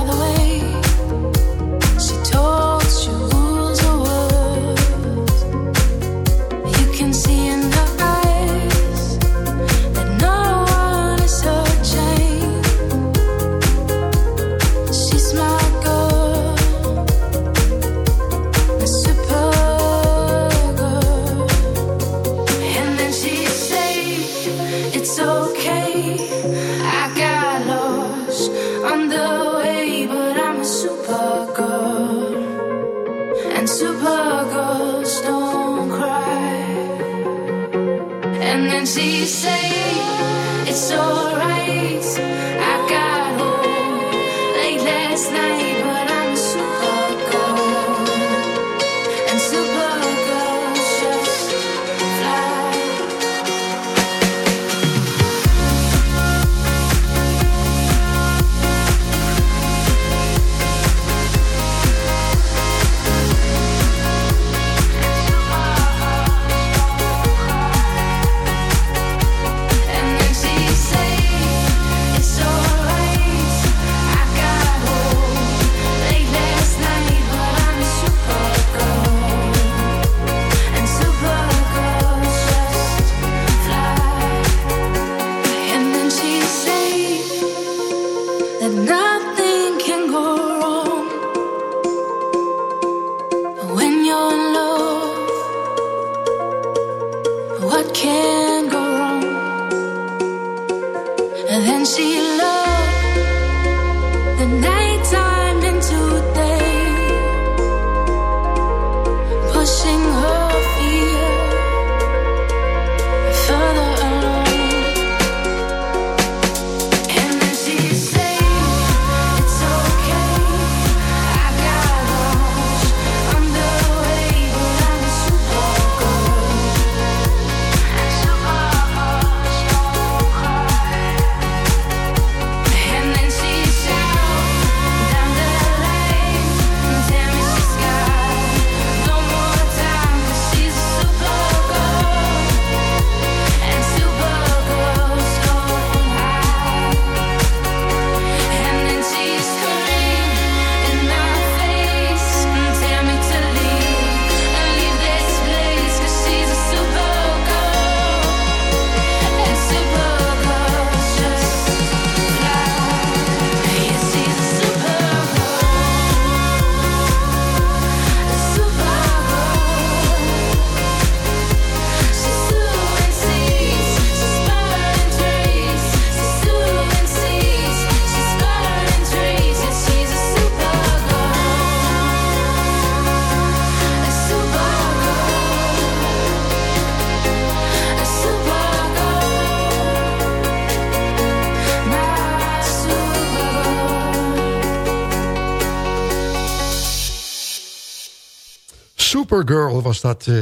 was dat. eh,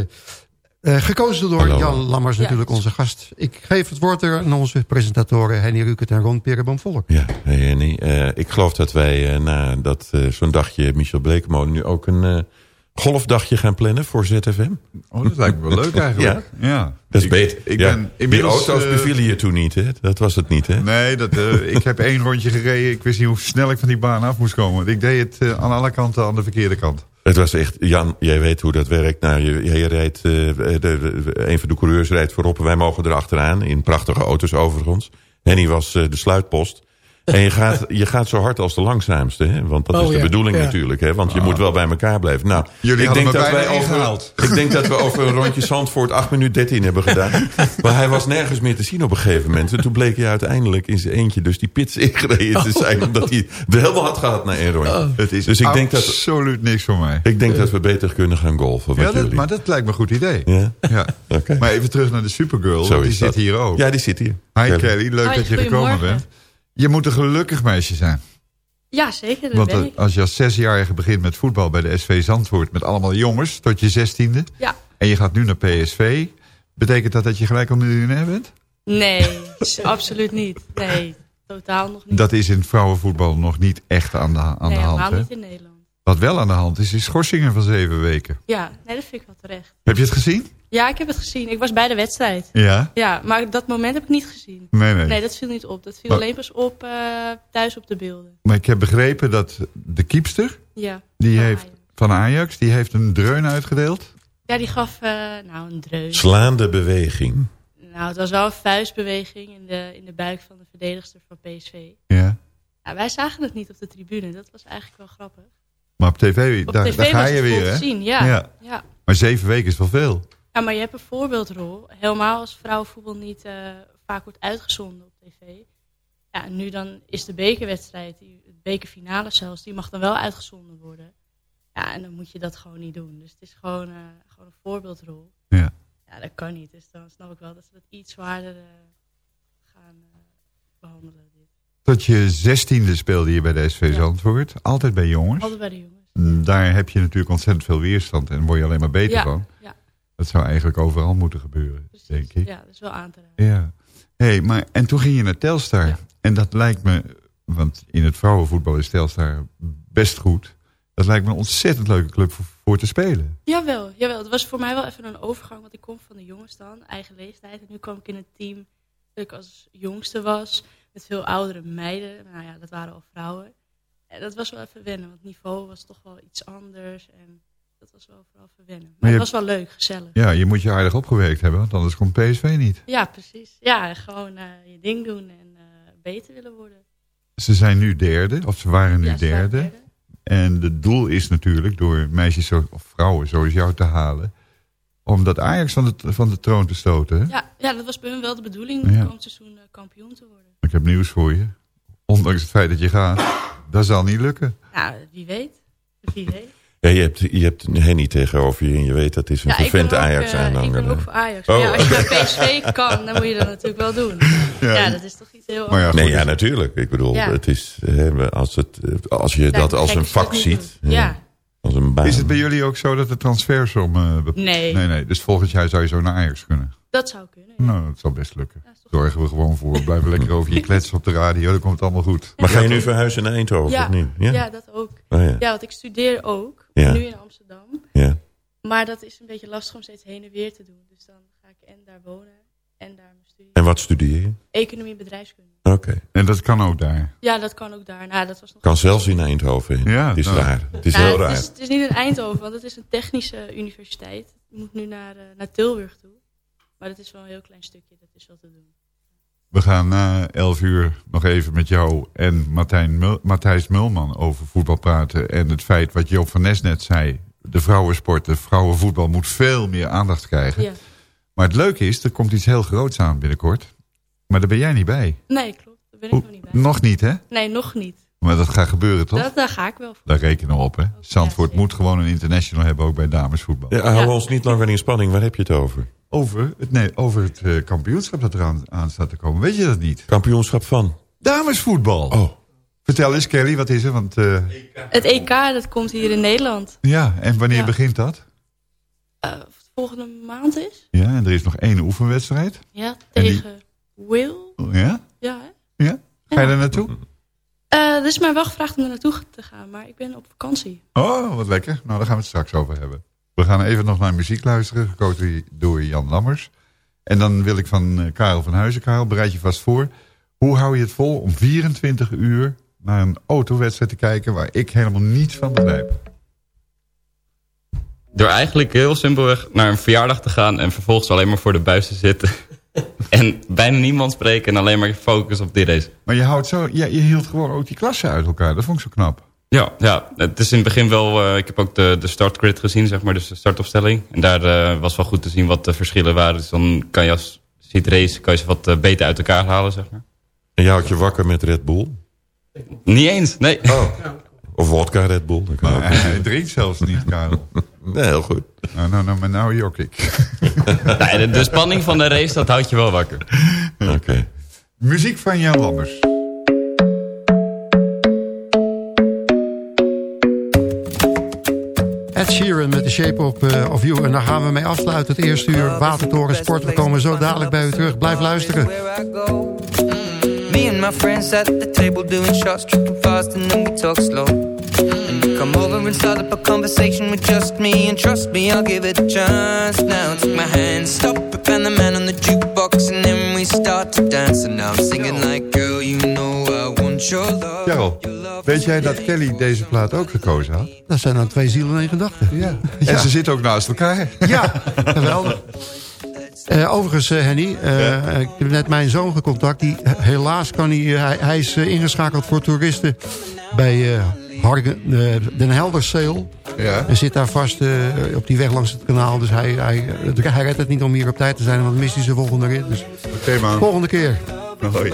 eh, gekozen door Hallo. Jan Lammers, Ja. natuurlijk onze gast. Ik geef het woord er aan onze presentatoren Henny Rukert en Ron Perenboom-Volk. Ja, hey Henny. Eh, ik geloof dat wij na dat zo'n dagje Michel Blekemolen... nu ook een golfdagje gaan plannen voor ZFM. Oh, dat lijkt me wel leuk (laughs) eigenlijk. Ja. Dat is Ik- beter. ik Ja, ben inmiddels, Die auto's bevielen je toen niet, hè? Dat was het niet, hè? Nee, dat, eh, (laughs) ik heb één rondje gereden. Ik wist niet hoe snel ik van die baan af moest komen. Want ik deed het eh, aan alle kanten aan de verkeerde kant. Het was echt, Jan, jij weet hoe dat werkt. Nou, je, je rijdt, eh, een van de coureurs rijdt voorop wij mogen erachteraan. In prachtige auto's overigens. Henny was eh, de sluitpost. En je gaat, je gaat zo hard als de langzaamste, hè? want dat Oh, is de ja, bedoeling ja. natuurlijk. Hè? Want je moet wel bij elkaar blijven. Nou, Jullie ik hadden denk, me dat wij bijna over, ingehaald. ik denk dat we over een rondje (laughs) Zandvoort 8 minuten 13 hebben gedaan. Maar hij was nergens meer te zien op een gegeven moment. En toen bleek hij uiteindelijk in zijn eentje dus die pits ingereden te zijn. Omdat hij de helemaal had gehad na één rondje. Het is dus ik denk dat, absoluut niks voor mij. ik denk dat we beter kunnen gaan golfen. Wat Ja, dat, maar dat lijkt me een goed idee. Ja? Ja. Oké. Maar even terug naar de Supergirl. Die zit dat. hier ook. Ja, die zit hier. Hi Kelly. Leuk dat je gekomen bent. Je moet een gelukkig meisje zijn. Ja, zeker. Dat Want ben eh, ik. als je als zesjarige begint met voetbal bij de SV Zandvoort... met allemaal jongens tot je zestiende... Ja. en je gaat nu naar PSV... betekent dat dat je gelijk al miljonair bent? Nee, (laughs) absoluut niet. Nee, totaal nog niet. Dat is in vrouwenvoetbal nog niet echt aan de, aan nee, de hand. helemaal Hè? niet in Nederland. Wat wel aan de hand is, is schorsingen van zeven weken. Ja, nee, dat vind ik wel terecht. Heb je het gezien? Ja, ik heb het gezien. Ik was bij de wedstrijd. Ja? Ja, maar dat moment heb ik niet gezien. Nee, nee. Nee, dat viel niet op. Dat viel Maar- alleen pas op eh, thuis op de beelden. Maar ik heb begrepen dat de kiepster... Ja. Die Van heeft, van Ajax, die heeft een dreun uitgedeeld. Ja, die gaf eh, nou een dreun. Slaande beweging. Nou, het was wel een vuistbeweging in de, in de buik van de verdedigster van PSV. Ja. Ja, wij zagen het niet op de tribune. Dat was eigenlijk wel grappig. Maar op tv, Op daar, tv daar ga je weer, goed hè? te zien, ja. ja. Ja. Maar zeven weken is wel veel. Ja, maar je hebt een voorbeeldrol. Helemaal als vrouwenvoetbal niet eh, vaak wordt uitgezonden op tv. Ja, nu dan is de bekerwedstrijd, die, de bekerfinale zelfs, die mag dan wel uitgezonden worden. Ja, en dan moet je dat gewoon niet doen. Dus het is gewoon, eh, gewoon een voorbeeldrol. Ja. Ja, dat kan niet. Dus dan snap ik wel dat ze dat iets zwaarder eh, gaan eh, behandelen. Tot je zestiende speelde je bij de SV Zandvoort. Altijd bij jongens. Altijd bij de jongens. Mm, Daar heb je natuurlijk ontzettend veel weerstand. En word je alleen maar beter Ja, van. Dat zou eigenlijk overal moeten gebeuren, denk ik. Ja, dat is wel aan te raden. Ja. Hey, maar, en toen ging je naar Telstar. En dat lijkt me, want in het vrouwenvoetbal is Telstar best goed. Dat lijkt me een ontzettend leuke club voor, voor te spelen. Jawel, jawel, het was voor mij wel even een overgang. Want ik kom van de jongens dan, eigen leeftijd. En nu kwam ik in een team dat ik als jongste was. Met veel oudere meiden. Nou ja, dat waren al vrouwen. En dat was wel even wennen. Want het niveau was toch wel iets anders. En dat was wel vooral even wennen. Maar, Maar je het was wel leuk, gezellig. Ja, je moet je aardig opgewerkt hebben, want anders komt PSV niet. Ja, precies. Ja, gewoon eh, je ding doen en eh, beter willen worden. Ze zijn nu derde, of ze waren nu Ja, ze waren derde. En het doel is natuurlijk door meisjes of vrouwen zoals jou te halen... om dat Ajax van de, van de troon te stoten. hè? Ja, ja, dat was bij hun wel de bedoeling. Ja. om komend seizoen eh, kampioen te worden. Ik heb nieuws voor je. Ondanks het feit dat je gaat, dat zal niet lukken. Nou, wie weet. Wie weet. Ja, je hebt, je hebt Henny tegenover je en je weet dat is een Ja, vervente ook, eh, Ajax-aanhanger. Ik ben ook voor Ajax. Oh. Maar ja, als je naar PSV kan, dan moet je dat natuurlijk wel doen. Ja, dat is toch iets heel anders. nee, ja, natuurlijk. Ik bedoel, Ja. het is, hè, als, het, als je Ja, dat als een vak ziet. Ja. als een baan. Is het bij jullie ook zo dat de transfersom... eh, bep- Nee. nee. Nee, dus volgend jaar zou je zo naar Ajax kunnen. Dat zou kunnen. Nou, dat zal best lukken. Zorgen we gewoon voor. Blijven lekker over je kletsen op de radio. Dan komt het allemaal goed. Maar ga je nu verhuizen naar Eindhoven, Ja, of niet? ja? dat ook. Oh, ja. ja, want ik studeer ook. Ja. Nu in Amsterdam. Ja. Maar dat is een beetje lastig om steeds heen en weer te doen. Dus dan ga ik en daar wonen en daar mijn studie. En wat studeer je? Economie en bedrijfskunde. Oké. En dat kan ook daar. Ja, dat kan ook daar. Nou, dat was nog Kan zelfs in Eindhoven. Ja, het is nou. raar. Het is Nou, heel het raar. is, het is niet in Eindhoven, want het is een technische universiteit. Je moet nu naar, eh, naar Tilburg toe. Maar dat is wel een heel klein stukje, dat is wel te doen. We gaan na 11 uur nog even met jou en Martijn Mul Matthijs Mulman over voetbal praten. En het feit wat Joop van Nes net zei. De vrouwensport, de vrouwenvoetbal moet veel meer aandacht krijgen. Ja. Maar het leuke is, er komt iets heel groots aan binnenkort. Maar daar ben jij niet bij. Nee, klopt. Daar ben ik nog niet bij. Nog niet, hè? Nee, nog niet. Maar dat gaat gebeuren, toch? Dat, daar ga ik wel voor. Daar rekenen we op, hè? Zandvoort moet gewoon een international hebben, ook bij damesvoetbal. Ja, hou ons niet langer in spanning. Waar heb je het over? Over het, nee, over het eh, kampioenschap dat eraan aan staat te komen. Weet je dat niet? Kampioenschap van? Damesvoetbal. Oh. Vertel eens, Kelly, wat is er? Want, eh, Het EK, dat komt hier in Nederland. ja, en wanneer Ja. begint dat? eh, volgende maand is. Ja, en er is nog één oefenwedstrijd. Ja, die- tegen Will. Ja? Ja, hè? Ja? Ga je er naartoe? Eh, er is mij wel gevraagd om er naartoe te gaan, maar ik ben op vakantie. Oh, wat lekker. Nou, daar gaan we het straks over hebben. We gaan even nog naar muziek luisteren, gekozen door Jan Lammers. En dan wil ik van eh, Karel van Huizen. Karel, bereid je vast voor. Hoe hou je het vol om 24 uur naar een autowedstrijd te kijken... waar ik helemaal niets van begrijp? Door eigenlijk heel simpelweg naar een verjaardag te gaan... en vervolgens alleen maar voor de buis te zitten. (laughs) en bijna niemand spreken en alleen maar focus op die race. Maar je, houdt zo, ja, je hield gewoon ook die klassen uit elkaar. Dat vond ik zo knap. Ja, ja, het is in het begin wel... eh, ik heb ook de, de startgrid gezien, zeg maar, dus de startopstelling. En daar eh, was wel goed te zien wat de verschillen waren. Dus dan kan je als ziet race, kan je ze wat eh, beter uit elkaar halen, zeg maar. En je houdt je wakker met Red Bull? Niet eens, nee. Oh. Of vodka Red Bull. Dat kan. Hij drinkt zelfs niet, Karel. (laughs) Nee, heel goed. Nou, nou, nou, maar nou jok ik. (laughs) Nee, de, de spanning van de race, dat houdt je wel wakker. Oké. Muziek van Jan Lammers. Shape of, eh, of You. En daar gaan we mee afsluiten. Het eerste uur Watertoren Sport. We komen zo dadelijk bij u terug. Blijf luisteren. Me and my friends at the table doing shots, tripping fast, and then we talk slow. And you come over and start up a conversation with just me. And trust me, I'll give it a chance. Now take my hand, stop it, and the man on the jukebox. And then we start to dance. And now I'm singing like, girl, Karel, weet jij dat Kelly deze plaat ook gekozen had? Dat zijn dan twee zielen en gedachten. (laughs) Ja. En ze zitten ook naast elkaar. Ja, geweldig. Eh, overigens, eh, Henny, eh, ik heb net mijn zoon gecontact. Die, helaas kan hij, hij, hij is ingeschakeld voor toeristen bij Hargen, Den Helderszeel. Ja. En zit daar vast op die weg langs het kanaal. Dus hij, hij, hij redt het niet om hier op tijd te zijn, want dan mist hij zijn volgende rit. Dus Oké, man. volgende keer. Hoi.